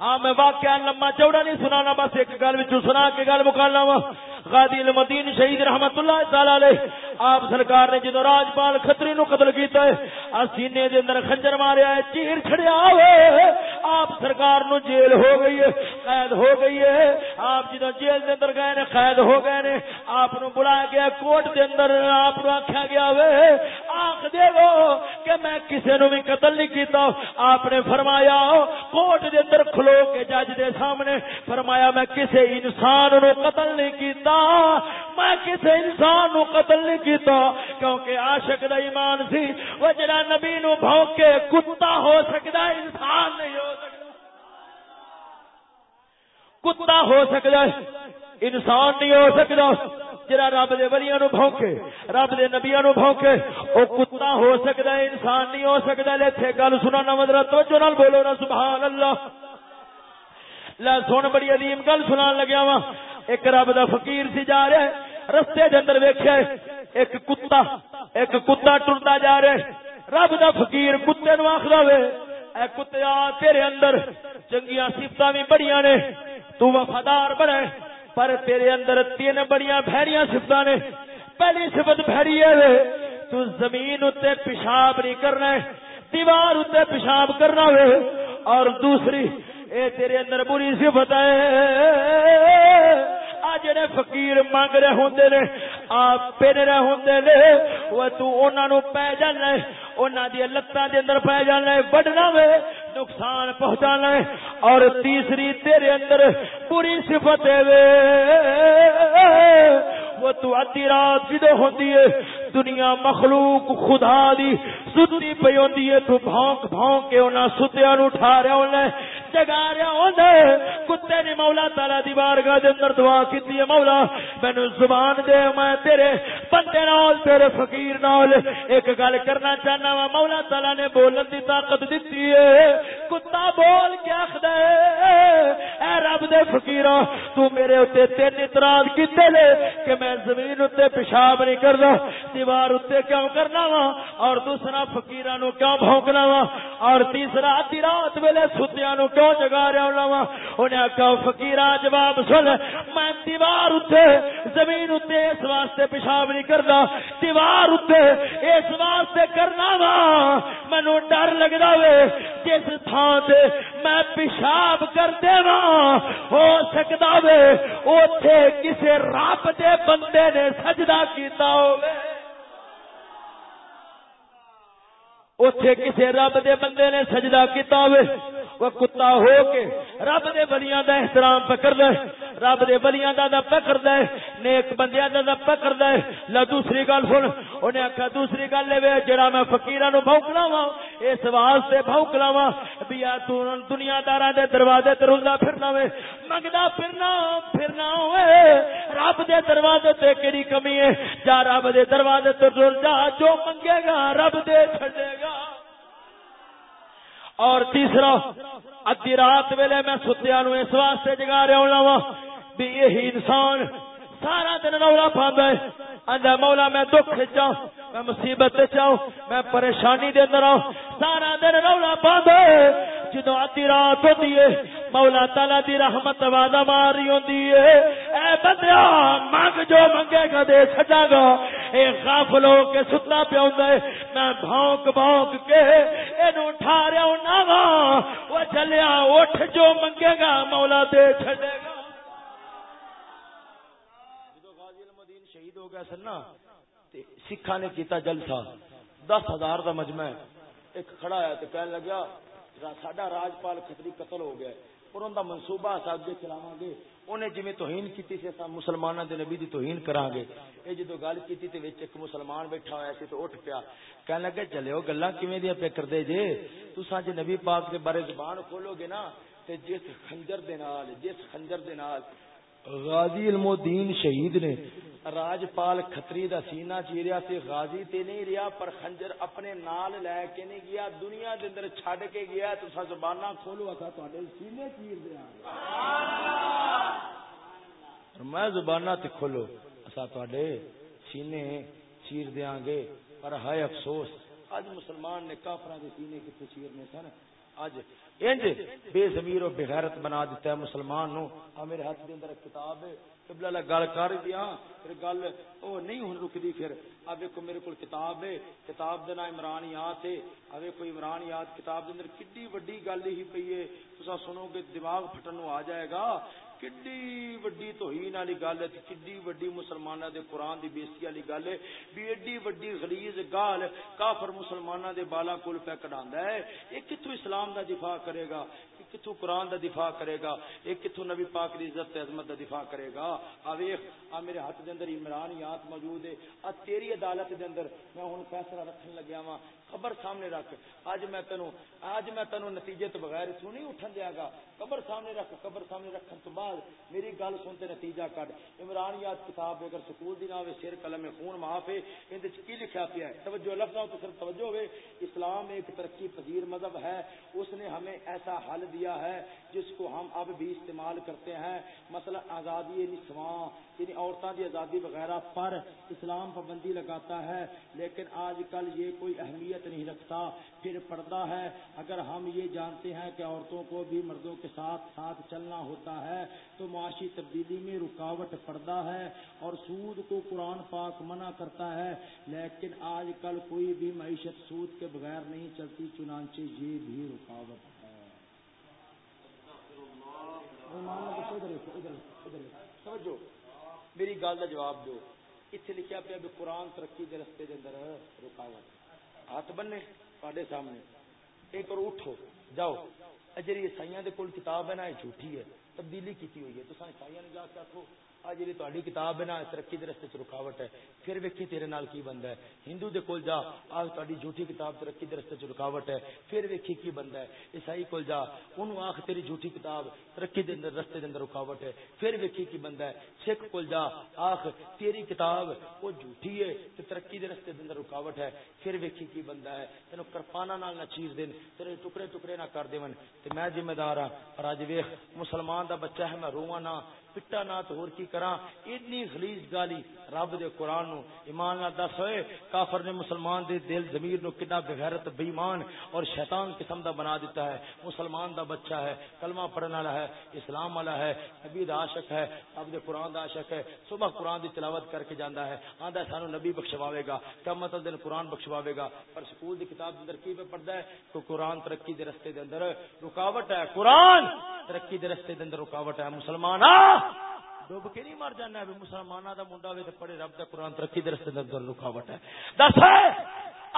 ہاں میں واقعہ لما چوڑا نہیں سنانا بس ایک گل سنا کے گل مکالا وا غادی المدین شہید رحمت اللہ تعالی علیہ، آپ سرکار نے جدو راجپال کھتری نو قتل کیتا ہے سینے دے اندر خنجر ماریا ہے، چیر چھڑیا ہوئے آپ سرکار نو جیل ہو گئی ہے، قید ہو گئی ہے۔ آپ جدو جیل دے اندر گئے نے، قید ہو گئے نے، آپ نو بلایا گیا کوٹ دے اندر آپ نو آخیا گیا وے آخ دے گو کہ میں کسے نو بھی قتل نہیں کیتا۔ آپ نے فرمایا کوٹ دے اندر کھلو کے جج دے سامنے، فرمایا میں کسے انسان نو قتل نہیں کیتا۔ میں کسے انسان نو قتل نہیں کیتا، کیونکہ عاشق دا ایمان سی، وہ جڑا نبی نو بھونکے کتا ہو سکتا انسان نہیں ہو سکتا کتا ہو سکتا انسان نہیں ہو سکتا جرا رب دے ولیاں نو بھونکے، رب دے نبیاں نو بھونکے او کتا ہو سکتا ہے انسان نہیں ہو سکتا لے تھے گل سنا نہ مدرا توجہ نال بولو نا، سبحان اللہ۔ لا سن بڑی عظیم گل سنان لگیا وا ایک رب دا فقیر سی جا رہا ہے، رستے دے اندر ویکھیا ایک کتا ایک کتا ٹرتا جا رہا ہے۔ رب دا فقیر کتے نو آکھدا وے اے کتیا تیرے اندر چنگیاں صفتاں بھی بڑیاں نے، تو وفادار بنے پر تیرے اندر تین بڑیاں بھڑیاں سفتاں نے۔ پہلی صفت بھڑی ہے تو زمین اتے پیشاب نہیں کرنا ہے، دیوار اتے پیشاب کرنا وے اور دوسری اے تیرے اندر بری صفت ہے۔ آ جڑے فقیر مانگ رہے ہوندے نے، آپ پھر رہے ہوندے نے، وہ تو انہاں نو پے جانا ہے، انہاں دی لتاں دے اندر پے جانا ہے، وڈنا وے، نقصان پہنچانا ہے۔ اور تیسری تیرے اندر پوری صفت ہے وے۔ وہ تو ادھی رات جدو ہوندی ہے، دنیا مخلوق خدا دی ستی پی ہوندی ہے، تو بھونک بھونک کے انہاں ستیاں نو اٹھا رہا ہوندا جگا رہا ہوندا کتے نے مولا تعالی دی بارگاہ دے اندر دعا کیتی ہے، مولا، مینوں زبان دے، میں تیرے بندے نال، تیرے فقیر نال ایک گل کرنا چاہنا وا، مولا تعالی نے بولن دی طاقت دتی ہے۔ کتا بول کے آخدا ہے، اے رب دے فقیراں تو میرے اوتے تین اعتراض کیتے لے کہ میں زمین اتے پیشاب نہیں کرنا دیوار اتے کیوں کرنا وا، اور دوسرا فکیر نو کیوں بھونکنا وا، اور تیسرا ادی رات ویلے ستیا نو کیوں جگا رہا ہونا وا۔ انہیں آخیا فکیر جواب سن، میں دیوار اتے زمین اتے اس واسطے پیشاب نہیں کرنا دیوار اتے اس واسطے کرنا وا۔ مینو ڈر لگتا وے، جس تھان سے میں پیشاب کر دے ہو سکتا وے۔ اتے کسی رب دے بندے نے سجدہ کیتا ہوگا اتے کسی رب دے بندے نے سجدہ کیتا ہوئے وہ کتا ہو کے رب دے بلیاں دا احترام پکڑ دے رب دے بلیاں دا دا پکڑ دے نیک بندیاں دا دا پکڑ دے لا دوسری گل سن، انہیں آکھا دوسری گل لے جڑا میں فقیراں نو بھوکلا وا اس واسطے بھوکلا وا بیا تو دنیا داراں دے دروازے تے روندا پھرنا وے، منگدا پھرنا پھرنا ہوئے رب دے دروازے تے کیڑی کمی ہے؟ جا رب دے دروازے تے رول جا، جو منگے گا رب دے چھڈے گا۔ اور تیسرا ادی رات ویلے میں ستیا نو اس واسطے جگا رہا وا بھی یہی انسان سارا دن رولا پاند ہے۔ مولا میں دکھ چاہ میں مصیبت چاہوں، میں پریشانی دے اندر آؤں۔ سارا دن رولا پاند جدو ادی رات ہوتی ہے، مولا تالا دی رحمت وعدہ مار رہی ہوتی ہے۔ اے بندیا، منگ جو منگے گا، دے سجا گا۔ اے غافل ہو کے ستا پیا ہوندا ہے۔ میں بھونک بھونک کے اینو اٹھا رہا ہوں نا وہ چلیا اٹھ جو منگے گا، مولا دے چھڈے گا۔ جدو غازی المدین شہید ہو گیا سن نا سکھا نے کیتا جلسہ۔ دس ہزار کا مجمع ایک کھڑا ہے تو کہنے لگا ساڈا راجپال کھتری قتل ہو گیا اور ان کا منصوبہ سب چلاو گے انہیں جی توہین کی مسلمانوں کے نبی کی توہین کرا گے۔ یہ جدو گل کی ایک مسلمان بیٹھا ہوا سی تو اٹھ پیا۔ کہنے لگے چلے گلا کیویں دیا پہ کر دے جے؟ تسا جی نبی پاک کے بارے زبان کھولو گے نا، تے جس خنجر دے نال، جس خنجر دے نال غازی علم شہید نے راجپال کھتری دا سینہ چیریا تے غازی تے نہیں رہا، پر خنجر اپنے نال لے کے نہیں گیا، دنیا دے اندر چھڈ کے گیا تسا زباناں کھولو اسا تواڈے سینے چیر دیا میں زباناں تے کھولو اسا تواڈے سینے چیر دیاں گے، پر ہائے افسوس اج مسلمان نے کافراں دے سینے کتے چیرنے سن اج انج بے ضمیر و بغیرت بنا دیتا ہے مسلمان نو۔ آ میرے ہاتھ دے اندر کتاب ہے، قبلہ اللہ گل کر دیا۔ پھر گل او نہیں ہن رکدی، پھر اب ایک میرے کول کتاب ہے۔ کتاب دے نام عمران یاد ہے۔ اب کوئی عمران یاد کتاب دے اندر کڈی وڈی گل ہی پئی ہے۔ تساں سنو گے، دماغ پھٹن نو آ جائے گا۔ کڈی وڈی توہین والی گل ہے کڈی وڈی مسلماناں دے قران دی بےزتی والی گل ہے بھی ایڈی وڈی غلیظ گال کافر مسلماناں دے بالا کول پہ کڈاندا ہے یہ کتھوں اسلام دا دفاع کرے گا کتوں قرآن دا دفاع کرے گا ایک کتوں نبی پاک دی عزت عظمت دا دفاع کرے گا آ ویخ آ میرے ہاتھ دے اندر عمران یات موجود ہے آ تیری عدالت دے اندر میں ہن فیصلہ رکھن لگیا وا خبر سامنے رکھ۔ اج میں تینو اج میں تینو نتیجے تو بغیر تو نہیں اٹھن دیا گا۔ قبر سامنے رکھ، قبر سامنے رکھن تو بعد میری گل سنتے نتیجہ کڈ۔ عمران یاد کتاب اگر سکول دی نہ ہوے سر قلم خون معاف ہے اندے وچ کی لکھیا پیا ہے؟ توجہ لفظاں تو صرف توجہ ہوے اسلام ایک ترقی پذیر مذہب ہے۔ اس نے ہمیں ایسا حل دیا ہے جس کو ہم اب بھی استعمال کرتے ہیں۔ مثلا آزادی نسواں یعنی, یعنی عورتوں کی آزادی وغیرہ پر اسلام پابندی لگاتا ہے۔ لیکن آج کل یہ کوئی اہمیت نہیں رکھتا۔ پھر پردہ ہے۔ اگر ہم یہ جانتے ہیں کہ عورتوں کو بھی مردوں کے ساتھ ساتھ چلنا ہوتا ہے، تو معاشی تبدیلی میں رکاوٹ پردہ ہے اور سود کو قرآن پاک منع کرتا ہے۔ لیکن آج کل کوئی بھی معیشت سود کے بغیر نہیں چلتی، چنانچہ یہ بھی رکاوٹ ہے۔ میری گل کا جواب دو۔ اتنے لکھا پیا بھی قرآن ترقی کے رستے کے اندر رکاوٹ۔ ہاتھ بننے تے سامنے۔ ایک اور اٹھو، جاؤ۔ جی عیسائی کول کتاب ہے نا یہ جھوٹھی ہے۔ تبدیلی کی ہوئی ہے۔ تو عیسائی نے جا کے آخو آ جی تاری کتاب ہے نا، ترقی کے رستے چ رکاوٹ ہے۔ پھر ویکھی تیرے نال کی بنتا ہے؟ ہندو دے کول جا آج تاری جھوٹی کتاب ترقی کے رستے رکاوٹ ہے۔ پھر ویکھی کی بنتا ہے؟ عیسائی کول جا انہوں آخ تیری جھوٹی کتاب ترقی دے اندر رستے دے اندر رکاوٹ ہے۔ پھر ویکھی کی بنتا ہے؟ سکھ کول جا آخ تیری کتاب وہ جھوٹی ہے تے ترقی دے رستے دے اندر رکاوٹ ہے۔ پھر ویکھی کی بنتا ہے، تینوں کرپانا نال نہ چیز دین، تیرے ٹکڑے ٹکڑے نہ کر دیون۔ تے میں ذمہ دار ہاں پر اج ویکھ، مسلمان دا بچہ ہے، میں رواں نہ پٹا نہ تو کی کراں؟ اتنی خلیج گالی رب دے قرآن نو ایمان نہ دس ہوئے۔ کافر نے مسلمان دے دل ضمیر نو کنا بغیرت بے ایمان اور شیطان قسم دا بنا دیتا ہے۔ مسلمان دا بچہ ہے، کلمہ پڑھنے والا ہے، اسلام والا ہے، نبی دا عاشق ہے، رب دے قرآن دا عاشق ہے۔ صبح قرآن دی تلاوت کر کے جاندا ہے۔ آندا سانو نبی بخشواوے گا۔ قیامت دن قرآن بخشواوے گا۔ پر سکول دی کتاب اندر کی پہ پڑھدا ہے؟ تو قرآن ترقی دے رستے دے اندر رکاوٹ ہے۔ قرآن ترقی دے رستے دے اندر رکاوٹ ہے۔ مسلمان ڈوب کے نہیں مر جانا مسلمانوں کا منڈا بھی پڑے رب کا قرآن، ترقی درست رکاوٹ ہے۔ دس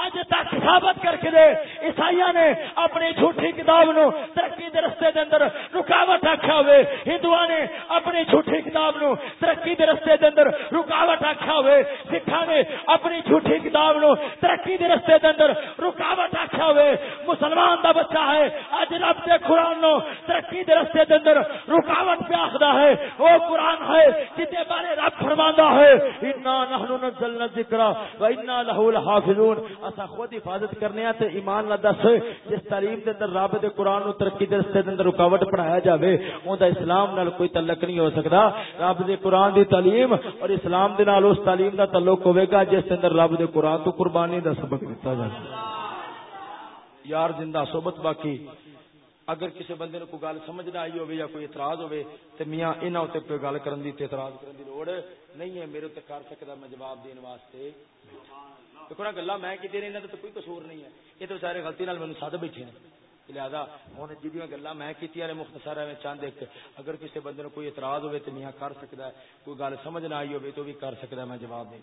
اج تک ثابت کر کے دے عیسائی نے اپنی جھوٹی کتاب نو ترقی دے رستے دے اندر رکاوٹ آخیا ہوئے ہندو نے اپنی جھوٹی کتاب نو ترقی دے رستے دے اندر رکاوٹ آخیا ہوئے سکھا نے اپنی جھوٹی کتاب نو ترقی دے رستے دے اندر رکاوٹ آخیا ہوئے۔ مسلمان دا بچہ ہے، اج رب دے قرآن نو ترقی دے رستے دے اندر رکاوٹ پہ آخدا ہے۔ وہ قرآن ہے جتے بارے رب فرماندا ہے انا نحن نزلنا ذکر و انا له الحافظون اسا خود حفاظت کرنے ہاں تے ایمان نہ دس، جس تعلیم دے اندر رب دے قران نو ترقی دے رستے دے اندر رکاوٹ پڑھایا جاوے، اوندا اسلام نال کوئی تعلق نہیں ہو سکدا۔ رب دے قران دی تعلیم اور اسلام دے نال اس تعلیم دا تعلق ہوے گا جس دے اندر رب دے قران تو قربانی دا سبق دتا جائے یار زندہ صحبت باقی، اگر کسی بندے کو گل سمجھ نہ آئی ہوے یا کوئی اعتراض ہوے، تے میاں انہاں تے کوئی گل کرن دی تے اعتراض کرن دی لوڑ نہیں ہے، میرے تو کر سکتا، میں جواب دین واسطے۔ دیکھو نا گلا میں کتنے انہوں تو کوئی قصور نہیں ہے۔ یہ تو سارے غلطی نال سد بیٹھے ہیں۔ لہٰذا ہوں جی گلا میں کی مختصر میں چاند ایک، اگر کسی بندے کوئی اعتراض ہوئے تو میاں کر سکتا ہے، کوئی گل سمجھ نہ آئی ہوئے تو بھی کر سکتا ہے، میں جواب دے